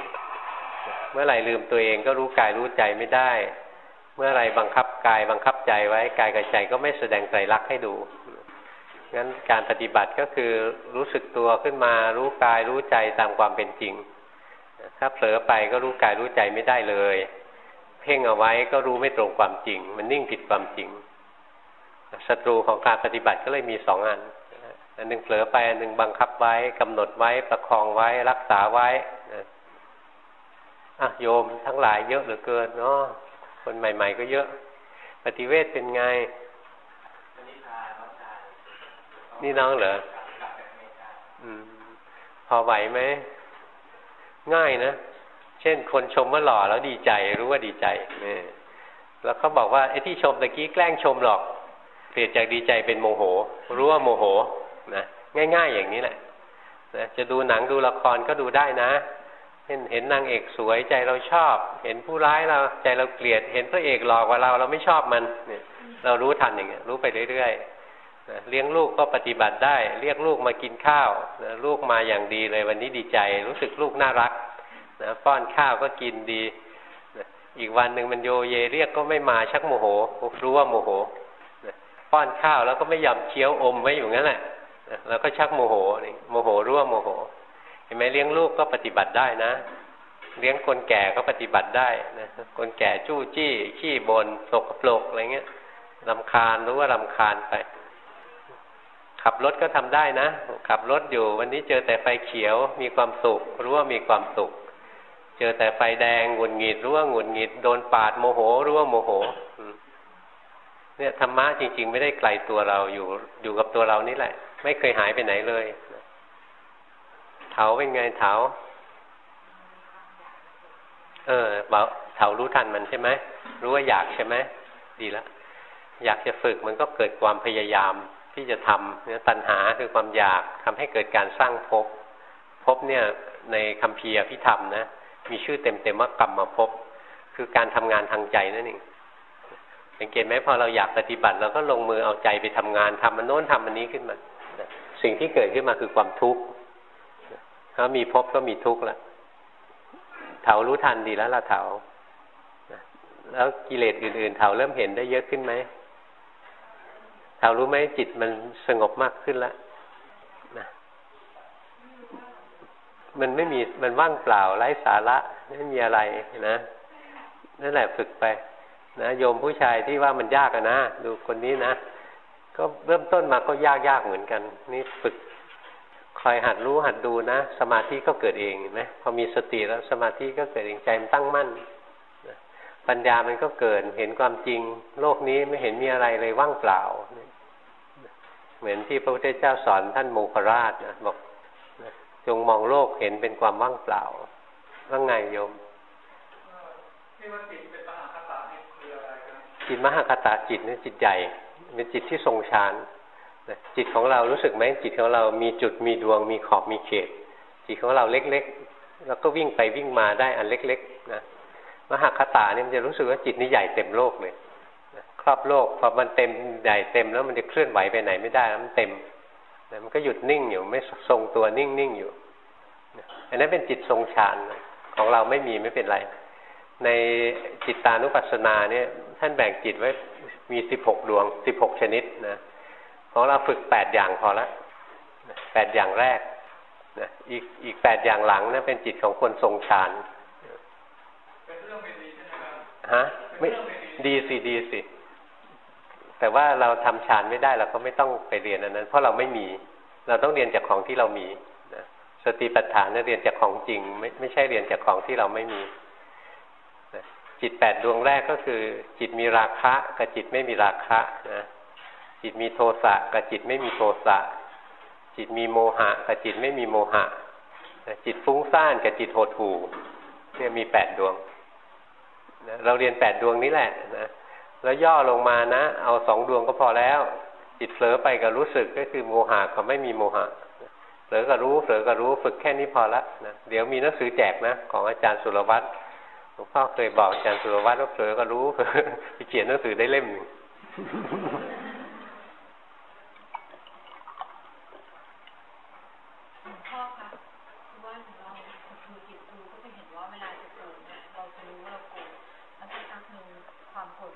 เมื่อไหร่ลืมตัวเองก็รู้กายรู้ใจไม่ได้ เมื่อไรบังคับกายบังคับใจไว้กายกับใจก็ไม่แสดงใจรักให้ดูงั้นการปฏิบัติก็คือรู้สึกตัวขึ้นมารู้กายรู้ใจตามความเป็นจริง ถ้าเผลอไปก็รู้กายรู้ใจไม่ได้เลย เพ่งเอาไว้ก็รู้ไม่ตรงความจริง มันนิ่งผิดความจริงศัตรูของการปฏิบัติก็เลยมีสองอันอันหนึ่งเผลอไปอันหนึ่งบังคับไว้กำหนดไว้ประคองไว้รักษาไว้ อะโยมทั้งหลายเยอะเหลือเกินเนาะคนใหม่ ๆ ก็เยอะ ปฏิเวทเป็นไง นี่น้องเหรออืม พอไหวไหม ง่ายนะ เช่นคนชมว่าหล่อแล้วดีใจรู้ว่าดีใจนี่แล้วเขาบอกว่าไอ้ที่ชมตะกี้แกล้งชมหรอก เปลี่ยนจากดีใจเป็นโมโห รู้ว่าโมโหนะง่าย ๆ อย่างนี้แหละนะจะดูหนังดูละครก็ดูได้นะ เห็นเห็นนางเอกสวยใจเราชอบ เห็นผู้ร้ายเราใจเราเกลียด เห็นพระเอกหลอกว่าเราเราไม่ชอบมันเนี่ย เรารู้ทันอย่างเงี้ยรู้ไปเรื่อยๆเลี้ยงลูกก็ปฏิบัติได้ เรียกลูกมากินข้าวนะลูกมาอย่างดีเลยวันนี้ดีใจ รู้สึกลูกน่ารักนะป้อนข้าวก็กินดีนะอีกวันหนึ่งมันโยเยเรียกก็ไม่มาชักโมโหรู้ว่าโมโหนะป้อนข้าวแล้วก็ไม่ยอมเคี้ยวอมไว้อยู่งั้นแหละนะแล้วก็ชักโมโหนี่โมโหรู้ว่าโมโห เห็นไหมเลี้ยงลูกก็ปฏิบัติได้นะ เลี้ยงคนแก่ก็ปฏิบัติได้นะคนแก่จู้จี้ขี้บนสกปรกอะไรเงี้ยลำคาญรู้ว่าลำคาญไป ขับรถก็ทำได้นะ ขับรถอยู่วันนี้เจอแต่ไฟเขียวมีความสุข รู้ว่ามีความสุข เจอแต่ไฟแดงหงุดหงิดรู้ว่าหงุดหงิดโดนปาดโมโหรู้ว่าโมโหเนี่ยธรรมะจริง ๆ ไม่ได้ไกลตัวเราอยู่อยู่กับตัวเรานี่แหละ ไม่เคยหายไปไหนเลย เถาเป็นไงเถา เออเถารู้ทันมันใช่ไหมรู้ว่าอยากใช่ไหมดีแล้วอยากจะฝึกมันก็เกิดความพยายามที่จะทำเนี่ยตัณหาคือความอยากทำให้เกิดการสร้างภพภพเนี่ยในคำพีพิธรรมนะมีชื่อเต็มๆว่ากรรมภพคือการทำงานทางใจนั่นเองสังเกตไหมพอเราอยากปฏิบัติเราก็ลงมือเอาใจไปทำงานทำมันโน้นทำมันนี้ขึ้นมา สิ่งที่เกิดขึ้นมาคือความทุกข์ ถ้ามีภพก็มีทุกข์ละเถารู้ทันดีแล้วละเถาแล้วกิเลสอื่นๆเถาเริ่มเห็นได้เยอะขึ้นไหมเถารู้ไหมจิตมันสงบมากขึ้นแล้วนะมันไม่มีมันว่างเปล่าไร้สาระไม่มีอะไรนะนั่นแหละฝึกไป นะโยมผู้ชายที่ว่ามันยากอะนะดูคนนี้นะก็เริ่มต้นมาก็ยากยากเหมือนกัน นี่ฝึก คอยหัดรู้หัดดูนะ สมาธิก็เกิดเองเห็นไหมพอมีสติแล้วสมาธิก็เกิดเองใจมันตั้งมั่นปัญญามันก็เกิดเห็นความจริง โลกนี้ไม่เห็นมีอะไรเลยว่างเปล่า เหมือนที่พระพุทธเจ้าสอนท่านโมคราชนะบอกจงมองโลกเห็นเป็นความว่างเปล่าว่าไงโยมจิตมหาคตาจิตนี่จิตใหญ่เป็นจิตที่ทรงฌาน จิตของเรารู้สึกไหมจิตของเรามีจุดมีดวง มีขอบมีเขต จิตของเราเล็กๆ แล้วก็วิ่งไปวิ่งมาได้อันเล็กๆนะมหาคตาเนี่ยมันจะรู้สึกว่าจิตนี่ใหญ่เต็มโลกเลยครอบโลกพอมันเต็มใหญ่เต็มแล้วมันจะเคลื่อนไหวไปไหนไม่ได้แล้วมันเต็มมันก็หยุดนิ่งอยู่ไม่ทรงตัวนิ่งๆอยู่อันนั้นเป็นจิตทรงฌานของเราไม่มีไม่เป็นไร ในจิตตานุปัสสนาเนี่ย ท่านแบ่งจิตไว้มีสิบหกดวงสิบหกชนิดนะ ของเราฝึกแปดอย่างพอละแปดอย่างแรกนะอีกอีกแปดอย่างหลังนะั้นเป็นจิตของคนทรงฌานฮะไม่ดีสิดีสิ แต่ว่าเราทำฌานไม่ได้เราก็ไม่ต้องไปเรียนอันนั้น เพราะเราไม่มี เราต้องเรียนจากของที่เรามีนะสติปัฏฐานเรียนจากของจริง ไม่ไม่ใช่เรียนจากของที่เราไม่มีจิตแปดดวงแรกก็คือ จิตมีราคะกับจิตไม่มีราคะนะ จิตมีโทสะกับจิตไม่มีโทสะ จิตมีโมหะกับจิตไม่มีโมหะ จิตฟุ้งซ่านกับจิตโหดหู่เนี่ยมีแปดดวงนะเราเรียนแปดดวงนี้แหละนะแล้วย่อลงมานะ เอาสองดวงก็พอแล้ว จิตเผลอไปกับรู้สึกก็คือโมหะกับไม่มีโมหะเผลอกับรู้เผลอกับรู้ฝึกแค่นี้พอละนะเดี๋ยวมีหนังสือแจกนะ ของอาจารย์สุรวัตรหลวงพ่อเคยบอกอาจารย์สุรวัตรว่าเผลอก็รู้เผลอเขียนหนังสือได้เล่มหนึ่ง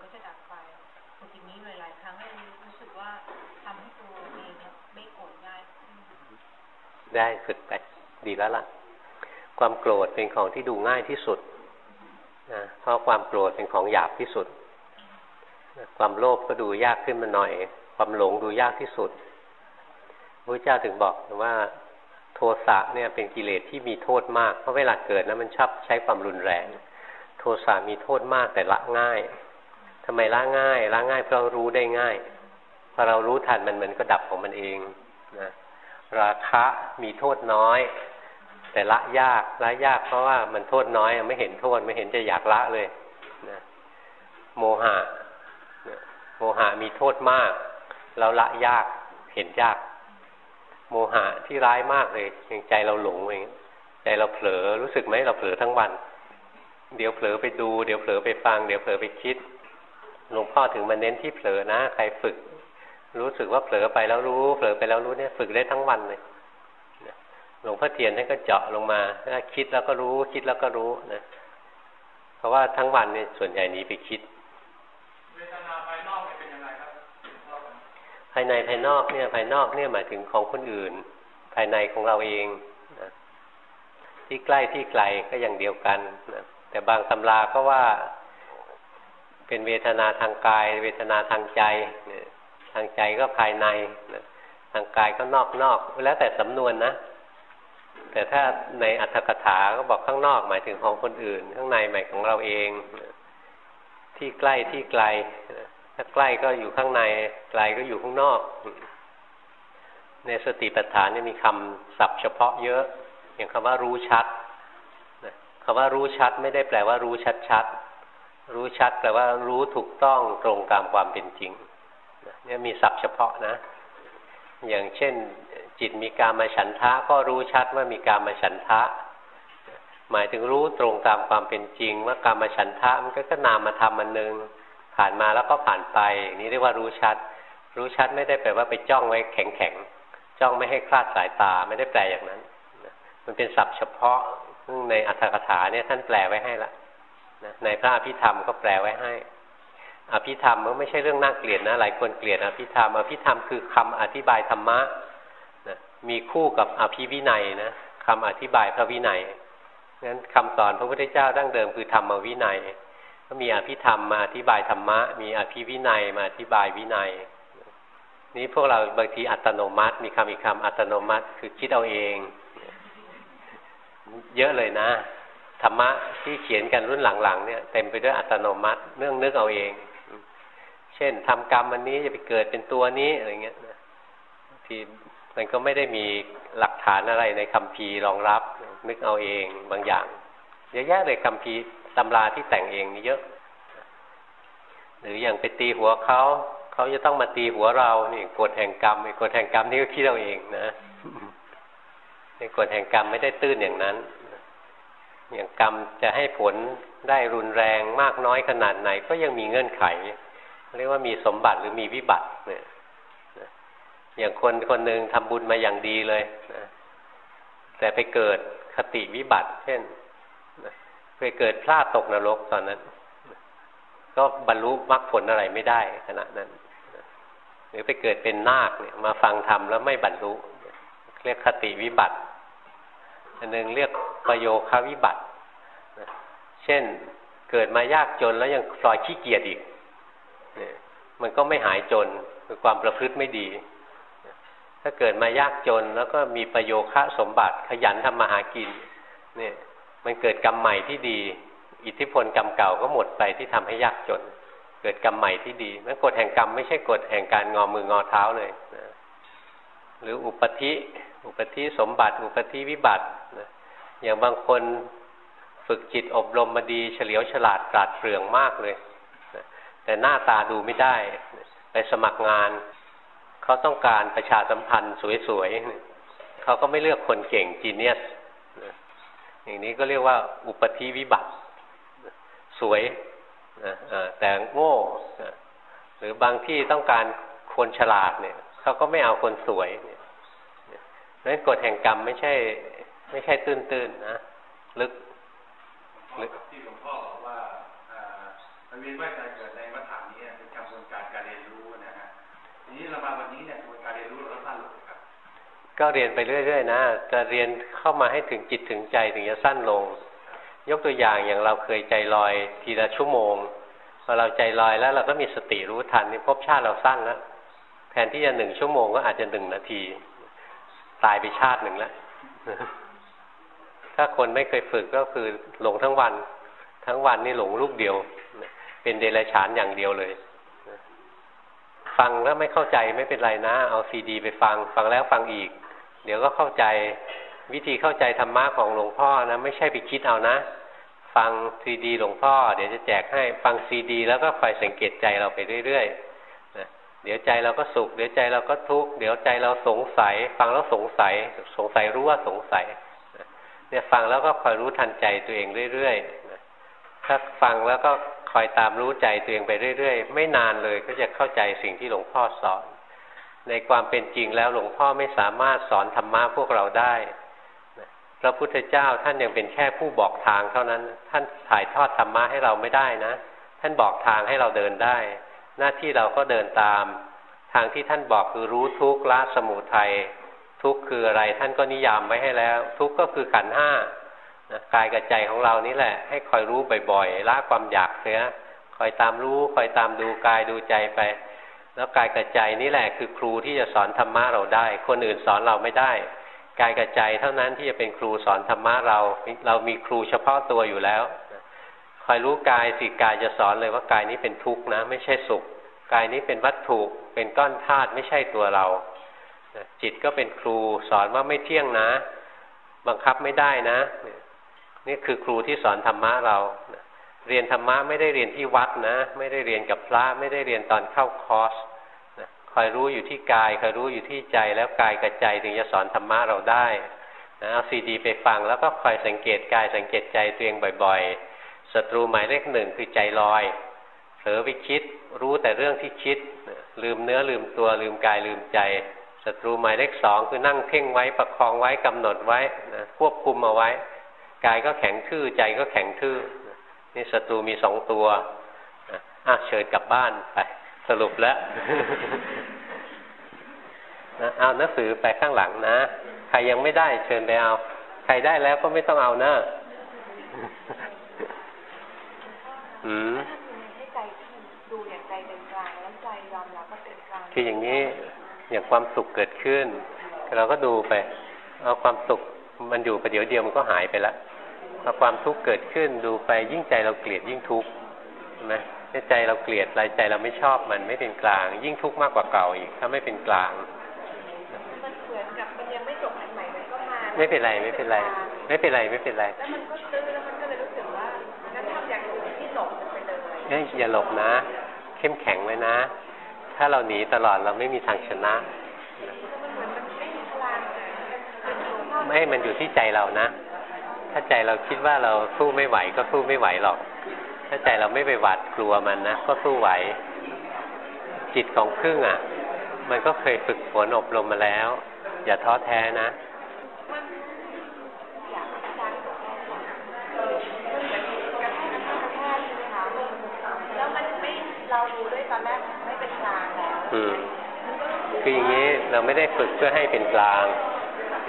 ก็จะดับได้ฝึกไปดีแล้วล่ะ ความโกรธเป็นของที่ดูง่ายที่สุดนะเพราะความโกรธเป็นของหยาบที่สุด ความโลภก็ดูยากขึ้นมาหน่อย ความหลงดูยากที่สุดพระเจ้าถึงบอกว่าโทสะเนี่ยเป็นกิเลสที่มีโทษมาก เพราะเวลาเกิดนะมันชอบใช้ความรุนแรง โทสะมีโทษมากแต่ละง่าย ทำไมละง่ายละง่ายเพราะรู้ได้ง่ายพอเรารู้ทันมันมันก็ดับของมันเองนะราคะมีโทษน้อย แต่ละยากละยากเพราะว่ามันโทษน้อยไม่เห็นโทษไม่เห็นจะอยากละเลยนะโมหะโมหะมีโทษมาก เราละยากเห็นยาก โมหะที่ร้ายมากเลยอย่างใจเราหลงเองใจเราเผลอรู้สึกไหมเราเผลอทั้งวัน เดี๋ยวเผลอไปดู เดี๋ยวเผลอไปฟัง เดี๋ยวเผลอไปคิด หลวงพ่อถึงมาเน้นที่เผลอนะ ใครฝึก รู้สึกว่าเผลอไปแล้วรู้ เผลอไปแล้วรู้เนี่ยฝึกได้ทั้งวันเลยหลวงพ่อเทียนท่านก็เจาะลงมาถ้าคิดแล้วก็รู้ คิดแล้วก็รู้นะเพราะว่าทั้งวันเนี่ยส่วนใหญ่นี้ไปคิดเวทนาภายนอกเป็นยังไงครับภายในภายนอกเนี่ยภายนอกเนี่ยหมายถึงของคนอื่น ภายในของเราเองนะที่ใกล้ที่ไกลก็อย่างเดียวกันนะแต่บางตำราก็ว่า เป็นเวทนาทางกาย เวทนาทางใจทางใจก็ภายในทางกายก็นอกนอกแล้วแต่สำนวนนะ แต่ถ้าในอัตถกถาก็บอกข้างนอกหมายถึงของคนอื่น ข้างในหมายของเราเอง ที่ใกล้ที่ไกล ถ้าใกล้ก็อยู่ข้างในไกลก็อยู่ข้างนอก ในสติปัฏฐานนี่มีคำศัพท์เฉพาะเยอะ อย่างคำว่ารู้ชัดคำว่ารู้ชัดไม่ได้แปลว่ารู้ชัดชัด รู้ชัดแปลว่ารู้ถูกต้องตรงตามความเป็นจริงเนี่ยมีศัพท์เฉพาะนะ อย่างเช่น จิตมีการมาฉันทะ ก็รู้ชัดว่ามีการมาฉันทะ หมายถึงรู้ตรงตามความเป็นจริง ว่าการมาฉันทะมันก็ก็นามมาทำมันหนึ่งผ่านมาแล้วก็ผ่านไปนี่เรียกว่ารู้ชัด รู้ชัดไม่ได้แปลว่าไปจ้องไว้แข็งแข็งจ้องไม่ให้คลาดสายตาไม่ได้แปลอย่างนั้น มันเป็นศัพท์เฉพาะซึ่งในอัตถกถาเนี่ยท่านแปลไว้ให้ละ ในพระอภิธรรมก็แปลไว้ให้ อภิธรรมมันไม่ใช่เรื่องน่าเกลียดนะหลายคนเกลียดอภิธรรม อภิธรรมคือคำอธิบายธรรมะนะมีคู่กับอภิวินัยนะคำอธิบายพระวินัยงั้นคำสอนพระพุทธเจ้าดั้งเดิมคือธรรมวินัย ก็มีอภิธรรมมาอธิบายธรรมะ มีอภิวินัยมาอธิบายวินัย นี้พวกเราบางทีอัตโนมัติ มีคำอีกคำอัตโนมัติ คือคิดเอาเอง เยอะเลยนะ ธรรมะที่เขียนกันรุ่นหลังๆเนี่ยเต็มไปด้วยอัตโนมัติเนื่องนึกเอาเอง เช่นทำกรรมอันนี้จะไปเกิดเป็นตัวนี้อะไรเงี้ยทีมันก็ไม่ได้มีหลักฐานอะไรในคำพีรองรับ นึกเอาเองบางอย่างเยอะแยะเลยคำพีตำราที่แต่งเองนี่เยอะ หรืออย่างไปตีหัวเขาเขาจะต้องมาตีหัวเรานี่กฎแห่งกรรมกฎแห่งกรรมนี่ก็คิดเอาเองนะในกฎแห่งกรรมไม่ได้ตื้นอย่างนั้น อย่างกรรมจะให้ผลได้รุนแรงมากน้อยขนาดไหน ก็ยังมีเงื่อนไข เรียกว่ามีสมบัติหรือมีวิบัติเนี่ยอย่างคนคนหนึ่งทำบุญมาอย่างดีเลยนะแต่ไปเกิดคติวิบัติ เช่นไปเกิดพลาดตกนรกตอนนั้น ก็บรรลุมรรคผลอะไรไม่ได้ขณะนั้น หรือไปเกิดเป็นนาคเนี่ย มาฟังธรรมแล้วไม่บรรลุเรียกคติวิบัติ อันหนึ่งเรียกประโยคาวิบัติเช่นเกิดมายากจนแล้วยังปล่อยขี้เกียจอีกเนี่ยมันก็ไม่หายจนคือความประพฤติไม่ดี ถ้าเกิดมายากจนแล้วก็มีประโยคะสมบัติขยันทำมาหากินเนี่ยมันเกิดกรรมใหม่ที่ดี อิทธิพลกรรมเก่าก็หมดไปที่ทำให้ยากจน เกิดกรรมใหม่ที่ดีนั่นกฎแห่งกรรมไม่ใช่กฎแห่งการงอมืองอเท้าเลยนะหรืออุปธิ อุปธิสมบัติ อุปธิวิบัติ อย่างบางคนฝึกจิตอบรมมาดีเฉลียวฉลาดปราดเปรื่องมากเลย แต่หน้าตาดูไม่ได้ ไปสมัครงาน เขาต้องการประชาสัมพันธ์สวยๆเขาก็ไม่เลือกคนเก่งจีเนียสอย่างนี้ก็เรียกว่าอุปธิวิบัติ สวยแต่โง่ หรือบางที่ต้องการคนฉลาดเนี่ยเขาก็ไม่เอาคนสวยเนี่ยนั้นกฎแห่งกรรมไม่ใช่ ไม่ใช่ตื้นๆนะ ลึกลึกที่หลวงพ่อบอกว่ามันมีว่าการเกิดในมัฐานนี้เป็นกระบวนการการเรียนรู้นะฮะทีนี้เรามาวันนี้เนี่ยกระบวนการเรียนรู้เราสั้นลงครับ ก็เรียนไปเรื่อยๆนะจะเรียนเข้ามาให้ถึงจิตถึงใจถึงจะสั้นลง ยกตัวอย่างอย่างเราเคยใจลอยทีละชั่วโมงพอเราใจลอยแล้วเราก็มีสติรู้ทันนี่พบชาติเราสั้นแล้วแทนที่จะหนึ่งชั่วโมงก็อาจจะหนึ่งนาที ตายไปชาติหนึ่งแล้ว ถ้าคนไม่เคยฝึกก็คือหลงทั้งวัน ทั้งวันนี่หลงลูกเดียว เป็นเดรัจฉานอย่างเดียวเลย ฟังแล้วไม่เข้าใจไม่เป็นไรนะ เอาซีดี ไปฟัง ฟังแล้วฟังอีก เดี๋ยวก็เข้าใจวิธีเข้าใจธรรมะของหลวงพ่อนะ ไม่ใช่ไปคิดเอานะ ฟังซีดี หลวงพ่อ เดี๋ยวจะแจกให้ฟังซีดี แล้วก็คอยสังเกตใจเราไปเรื่อยๆเดี๋ยวใจเราก็สุข เดี๋ยวใจเราก็ทุกข์เดี๋ยวใจเราสงสัย ฟังแล้วสงสัย สงสัยรู้ว่าสงสัย เนี่ยฟังแล้วก็คอยรู้ทันใจตัวเองเรื่อยๆถ้าฟังแล้วก็คอยตามรู้ใจตัวเองไปเรื่อยๆ ไม่นานเลยก็จะเข้าใจสิ่งที่หลวงพ่อสอน ในความเป็นจริงแล้วหลวงพ่อไม่สามารถสอนธรรมะพวกเราได้พระพุทธเจ้าท่านยังเป็นแค่ผู้บอกทางเท่านั้น ท่านถ่ายทอดธรรมะให้เราไม่ได้นะ ท่านบอกทางให้เราเดินได้ หน้าที่เราก็เดินตาม ทางที่ท่านบอกคือรู้ทุกข์ละสมุทัย ทุกข์คืออะไรท่านก็นิยามไว้ให้แล้ว ทุกข์ก็คือขันห้านะกายกับใจของเรานี่แหละ ให้คอยรู้บ่อยๆละความอยากเสียคอยตามรู้คอยตามดูกายดูใจไป แล้วกายกับใจนี่แหละ คือครูที่จะสอนธรรมะเราได้ คนอื่นสอนเราไม่ได้ กายกับใจเท่านั้นที่จะเป็นครูสอนธรรมะเรา เรามีครูเฉพาะตัวอยู่แล้วคอยรู้กายสิกายจะสอนเลยว่ากายนี้เป็นทุกข์นะ ไม่ใช่สุข กายนี้เป็นวัตถุเป็นก้อนธาตุไม่ใช่ตัวเรา จิตก็เป็นครูสอนว่าไม่เที่ยงนะ บังคับไม่ได้นะ นี่คือครูที่สอนธรรมะเรา เรียนธรรมะไม่ได้เรียนที่วัดนะ ไม่ได้เรียนกับพระไม่ได้เรียนตอนเข้าคอร์สคอยรู้อยู่ที่กายคอยรู้อยู่ที่ใจแล้วกายกับใจถึงจะสอนธรรมะเราได้นะเอาซีดีไปฟังแล้วก็คอยสังเกตกายสังเกตใจตัวเองบ่อยๆศัตรูหมายเลขหนึ่งคือใจลอยเผลอไปคิด รู้แต่เรื่องที่คิด ลืมเนื้อลืมตัวลืมกายลืมใจ ศัตรูหมายเลขสองคือนั่งเพ่งไว้ประคองไว้กำหนดไว้นะควบคุมเอาไว้ กายก็แข็งทื่อใจก็แข็งทื่อนี่ศัตรูมีสองตัวอะเชิญกลับบ้านไป สรุปแล้วนะเอาหนังสือไปข้างหลังนะ ใครยังไม่ได้เชิญไปเอา ใครได้แล้วก็ไม่ต้องเอานะอืมให้ใจดูอย่างใจเป็นกลางแล้วใจยอมรับว่าเป็นกลางคืออย่างนี้ อย่างความสุขเกิดขึ้น เราก็ดูไปเอาความสุขมันอยู่ประเดี๋ยวเดียวมันก็หายไปแล้วพอความทุกข์เกิดขึ้นดูไปยิ่งใจเราเกลียดยิ่งทุกข์นะใจเราเกลียดรายใจเราไม่ชอบมันไม่เป็นกลาง ยิ่งทุกข์มากกว่าเก่าอีก ถ้าไม่เป็นกลางมันเหมือนกับมันยังไม่จบอันใหม่มันก็มาไม่เป็นไรไม่เป็นไร ไม่เป็นไรไม่เป็นไรแล้วมันก็ตื้อแล้วมันก็เลยรู้สึกว่างั้นทำอย่างอื่นที่หลบไปเลยเอ้ยอย่าหลบนะ เข้มแข็งไว้นะ ถ้าเราหนีตลอดเราไม่มีทางชนะไม่มันอยู่ที่ใจเรานะ ถ้าใจเราคิดว่าเราสู้ไม่ไหวก็สู้ไม่ไหวหรอก ถ้าใจเราไม่ไปหวาดกลัวมันนะก็สู้ไหว จิตของพึ่งอะ มันก็เคยฝึกฝนอบรมมาแล้ว อย่าท้อแท้นะ อืมคืออย่างนี้เราไม่ได้ฝึกเพื่อให้เป็นกลาง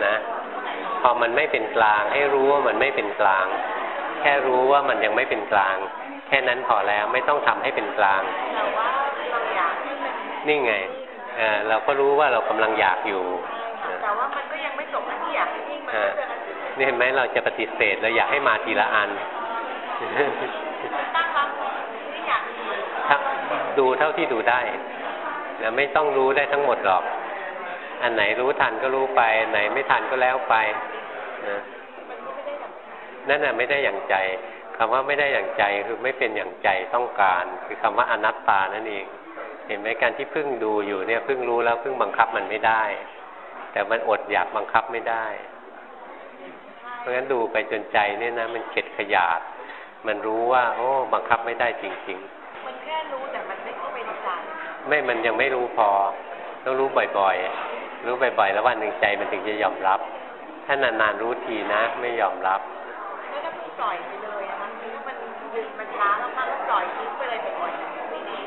นะ พอมันไม่เป็นกลาง ให้รู้ว่ามันไม่เป็นกลาง แค่รู้ว่ามันยังไม่เป็นกลาง แค่นั้นพอแล้วไม่ต้องทำให้เป็นกลางแต่ว่าเราอยากนี่ไงเออเราก็รู้ว่าเรากำลังอยากอยู่แต่ว่ามันก็ยังไม่จบที่อยากที่มันก็จะนี่เห็นไหมเราจะปฏิเสธเราอยากให้มาทีละอันตั้งรับที่อยากดูเท่าที่ดูได้ แล้วไม่ต้องรู้ได้ทั้งหมดหรอก อันไหนรู้ทันก็รู้ไปไหนไม่ทันก็แล้วไปนะนั่นน่ะไม่ได้อย่างใจคำว่าไม่ได้อย่างใจคือไม่เป็นอย่างใจต้องการ คือคำว่าอนัตตานั่นเอง เห็นไหมการที่พึ่งดูอยู่เนี่ยพึ่งรู้แล้วพึ่งบังคับมันไม่ได้ แต่มันอดอยากบังคับไม่ได้ เพราะฉะนั้นดูไปจนใจเนี่ยนะ มันเข็ดขยาด มันรู้ว่า โอ้ บังคับไม่ได้จริง ๆ ไม่มันยังไม่รู้พอ ต้องรู้บ่อยๆ รู้บ่อยๆ แล้ววันหนึ่งใจมันถึงจะยอมรับ ถ้านานๆรู้ทีนะ ไม่ยอมรับแล้วถ้าปล่อยไปเลยมันช้าแล้วมันปล่อยทิ้งไปเลยบ่อยๆไม่ดี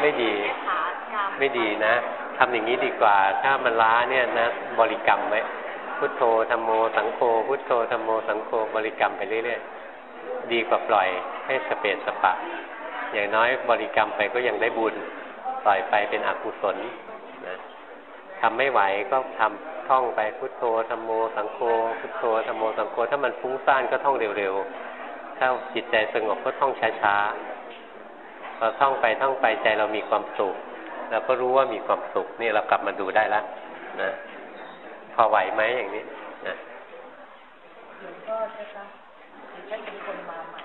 ไม่ดีไม่ดีนะทำอย่างนี้ดีกว่า ถ้ามันล้าเนี่ยนะบริกรรมไว้พุทโธธรรมโมสังโฆพุทโธธรรมโมสังโฆบริกรรมไปเรื่อยๆดีกว่าปล่อยให้สเปสสปะ อย่างน้อยบริกรรมไปก็ยังได้บุญปล่อยไปเป็นอกุศลนะทำไม่ไหวก็ทำท่องไปพุทโธธรรมโมสังโฆพุทโธธรรมโมสังโฆถ้ามันฟุ้งซ่านก็ท่องเร็วๆถ้าจิตใจสงบก็ท่องช้าๆเราท่องไปท่องไปใจเรามีความสุขเราก็รู้ว่ามีความสุขนี่เรากลับมาดูได้แล้วนะพอไหวไหมอย่างนี้นะก็จะถ้าเป็นคนมาใหม่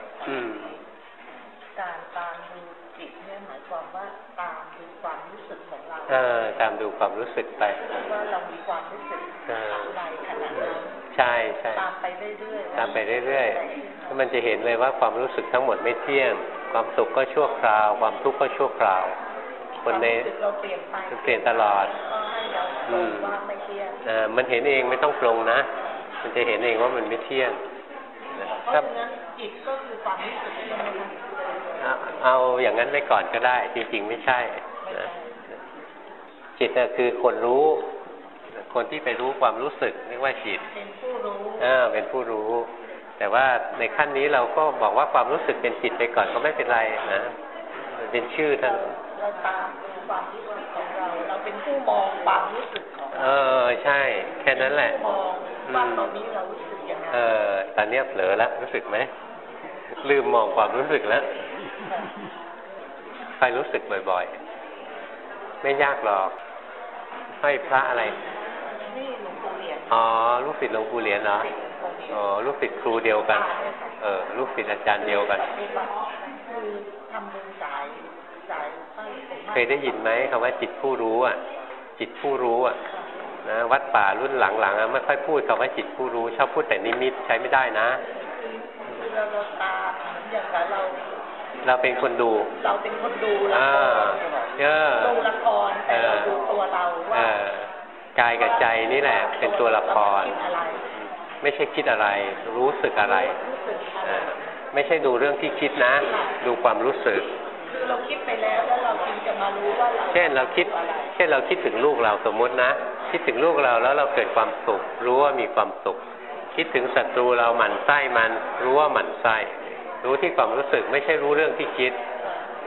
การตามดูจิตเนี่ยหมายความว่าตามดูความรู้สึกของเราเออตามดูความรู้สึกไปว่าเรามีความรู้สึกอะไรขนาดนั้นใช่ใช่ตามไปเรื่อยๆตามไปเรื่อยๆมันจะเห็นเลยว่าความรู้สึกทั้งหมดไม่เที่ยง ความสุขก็ชั่วคราว ความทุกข์ก็ชั่วคราว คนในเราเปลี่ยนไปเปลี่ยนตลอดอืมว่าไม่เที่ยงอ่ามันเห็นเองไม่ต้องปรงนะ มันจะเห็นเองว่ามันไม่เที่ยงเพราะฉะนั้นจิตก็คือความรู้สึกใช่ไหมคะ เอาอย่างนั้นไว้ก่อนก็ได้ จริง ๆ ไม่ใช่จิตคือคนรู้ คนที่ไปรู้ความรู้สึกเรียกว่าจิต เป็นผู้รู้อ่าเป็นผู้รู้ แต่ว่าในขั้นนี้เราก็บอกว่าความรู้สึกเป็นจิตไปก่อนก็ไม่เป็นไรนะเป็นชื่อท่านเราตามดูความรู้สึกของเรา เราเป็นผู้มองความรู้สึกของเราเออใช่ แค่นั้นแหละมองว่าตอนนี้เรารู้สึกยังไงเออตอนนี้เผลอแล้วรู้สึกไหมลืมมองความรู้สึกแล้ว ใครรู้สึกบ่อยๆ ไม่ยากหรอกให้พระอะไรอ๋อ ลูกศิษย์หลวงปู่เหรียญเนาะอ๋อ ลูกศิษย์ครูเดียวกัน เออ ลูกศิษย์อาจารย์เดียวกันคือทำบุญสายสสายใต้ผมมากเคยได้ยินไหมคำว่าจิตผู้รู้อะ จิตผู้รู้อะนะวัดป่ารุ่นหลังๆอะไม่ค่อยพูดคำว่าจิตผู้รู้ ชอบพูดแต่นิมิตใช้ไม่ได้นะคือเราเราตามเหมือนอย่างกับเรา เราเป็นคนดู เราเป็นคนดูละอ่าครเออดูละครแต่เราดูตัวเราเอว่าอกายกับใจนี่แหละ เป็นตัวละครคิดอะไรไม่ใช่คิดอะไร รู้สึกอะไรรู้สึกอะไรเออไม่ใช่ดูเรื่องที่คิดนะ ดูความรู้สึกคือเราคิดไปแล้วแล้วเราจึงจะมารู้ว่าเราเช่นเราคิดอะไรเช่นเราคิดถึงลูกเราสมมตินะ คิดถึงลูกเราแล้วเราเกิดความสุข รู้ว่ามีความสุข คิดถึงศัตรูเราหมั่นไส้มัน รู้ว่าหมั่นไส้ รู้ที่ความรู้สึกไม่ใช่รู้เรื่องที่คิด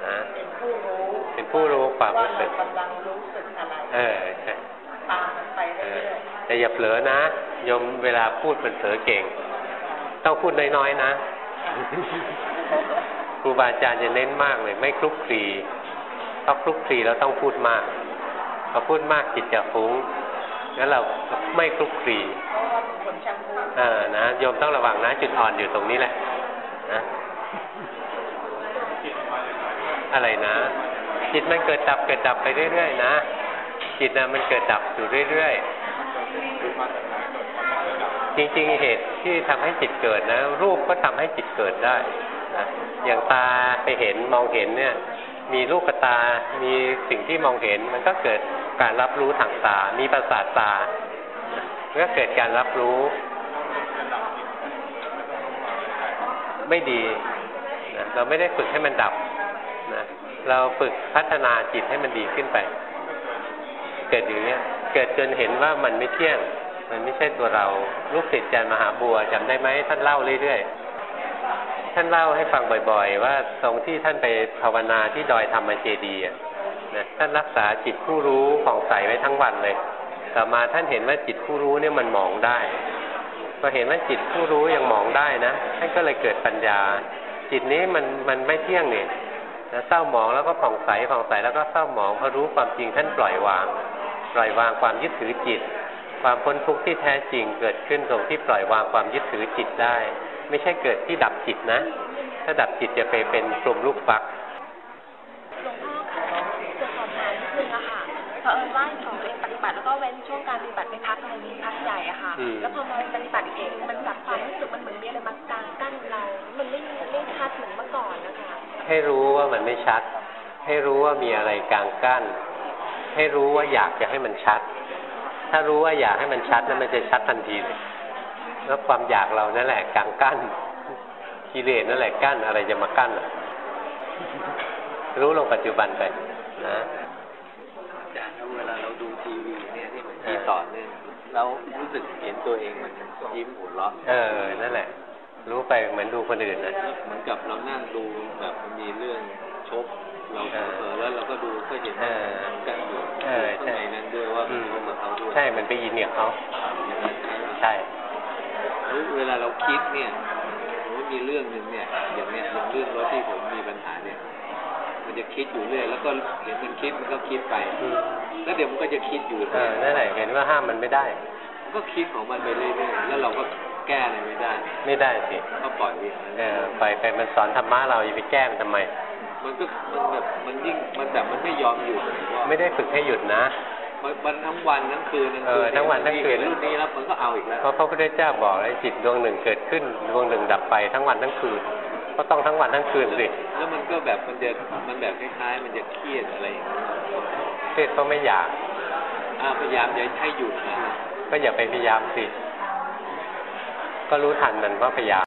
นะเป็นผู้รู้เป็นผู้รู้ความรู้สึกว่าเรากำลังรู้สึกอะไรเออใช่ตามมันไปเอเรื่ออยแต่อย่าเผลอนะโยมเวลาพูดมันเผลอเก่ง ต้องพูดน้อยๆนะครูบาอาจารย์จะเน้นมากเลย ไม่คลุกคลีเพราะคลุกคลีแล้วต้องพูดมากพอพูดมากจิตจะฟุ้งงั้นเราไม่คลุกคลีๆเพราะว่าเป็นคนช่างพูดเออนะโยมต้องระวังนะจุดอ่อนอยู่ตรงนี้แหละ นะอะไรนะ จิตมันเกิดดับเกิดดับไปเรื่อยๆนะ จิตนะมันเกิดดับอยู่เรื่อยๆ จริงๆเหตุที่ทำให้จิตเกิดนะ รูปก็ทำให้จิตเกิดได้นะอย่างตาไปเห็นมองเห็นเนี่ย มีลูกตา มีสิ่งที่มองเห็น มันก็เกิดการรับรู้ทางตา มีประสาทตาก็เกิดการรับรู้ ไม่ดีนะเราไม่ได้ฝึกให้มันดับนะเราฝึกพัฒนาจิตให้มันดีขึ้นไป เกิดอย่างเนี้ย เกิดจนเห็นว่ามันไม่เที่ยง มันไม่ใช่ตัวเราลูกศิษย์อาจารย์มหาบัวจำได้ไหมท่านเล่าเรื่อยๆท่านเล่าให้ฟังบ่อย ๆ ว่าตรงที่ท่านไปภาวนาที่ดอยธรรมเจดีอะนะท่านรักษาจิตผู้รู้ผ่องใสไว้ทั้งวันเลย ต่อมาท่านเห็นว่าจิตผู้รู้เนี่ยมันมองได้ อเห็นว่าจิตผู้รู้ยังมองได้นะท่านก็เลยเกิดปัญญา จิตนี้มันมันไม่เที่ยงเนี่ยนะเศร้าหมองแล้วก็ผ่องใสผ่องใสแล้วก็เศร้าหมองพอรู้ความจริงท่านปล่อยวาง ปล่อยวางความยึดถือจิต ความพ้นทุกข์ที่แท้จริงเกิดขึ้นตรงที่ปล่อยวางความยึดถือจิตได้ ไม่ใช่เกิดที่ดับจิตนะ ถ้าดับจิตจะไปเป็นกลุ่มลูกฟักหลวงพ่อคะจะสอบถามนิดนึงอะค่ะเผอิญว่า แล้วพอมาปฏิบัติอีกเองมันแบบความรู้สึกมันเหมือนมีอะไรมากางกั้นเรา มันไม่ไม่ชัดเหมือนเมื่อก่อนนะคะให้รู้ว่ามันไม่ชัด ให้รู้ว่ามีอะไรกลางกั้น ให้รู้ว่าอยากจะให้มันชัด ถ้ารู้ว่าอยากให้มันชัดนั้นมันจะชัดทันทีเลยแล้วความอยากเรานั่นแหละกลางกั้นกิเลสนั่นแหละกั้นอะไรจะมากั้นอะรู้ลงปัจจุบันไปนะอาจารย์ครับเวลาเราดูทีวีเนี่ยที่มันที่ต่อเนื่อง แล้วรู้สึกเห็นตัวเองมันยิ้มหัวเราะเออ นั่นแหละ รู้ไปเหมือนดูคนอื่นนะเหมือนกับเรานั่งดูแบบมันมีเรื่องชกเราเออเผลอแล้วเราก็ดูก็เห็นเอว่าอกันอยู่เออใช่ข้างในนั้นด้วยว่าอืมันมเข้ามาเขาด้วยใช่ มันไปยินเนี่ยเขาอย่างนั้นใช่ไหมใช่แล้วเวลาเราคิดเนี่ยสมมติมีเรื่องหนึ่งเนี่ย อย่างเนี้ยอย่างเรื่องรถที่ผมมีปัญหาเนี่ย มันจะคิดอยู่เรื่อยแล้วก็เห็นมันคิดมันก็คิดไปอืมแล้วเดี๋ยวมันก็จะคิดอยู่เออนั่นแหละเห็นว่าห้ามมันไม่ได้ ก็คิดของมันไปเรื่อยๆแล้วเราก็แก้อะไรไม่ได้ ไม่ได้สิก็ปล่อยไปอย่างนั้นเออปล่อยไปมันสอนธรรมะเราอย่าไปแก้มันทำไม มันก็มันแบบมันยิ่งมันแบบมันไม่ยอมหยุดว่าไม่ได้ฝึกให้หยุดนะมันมันทั้งวันทั้งคืนทั้งเอคือทั้งวันทั้งคืนเห็รุ่นนี้แล้วมันก็เอาอีกแล้วเพราะพระพุทธเจ้าบอกเลยจิตดวงหนึ่งเกิดขึ้นดวงหนึ่งดับไปทั้งวันทั้งคืน ก็ต้องทั้งวันทั้งคืนสิแล้วมันก็แบบมันจะมันแบบคล้ายๆ มันจะเครียดอะไรอย่างเงี้ยเทศก็ไม่อยากอ่าพยายามจะให้หยุดนะก็อย่าไปพยายามสิ ก็รู้ทันมันว่าพยายาม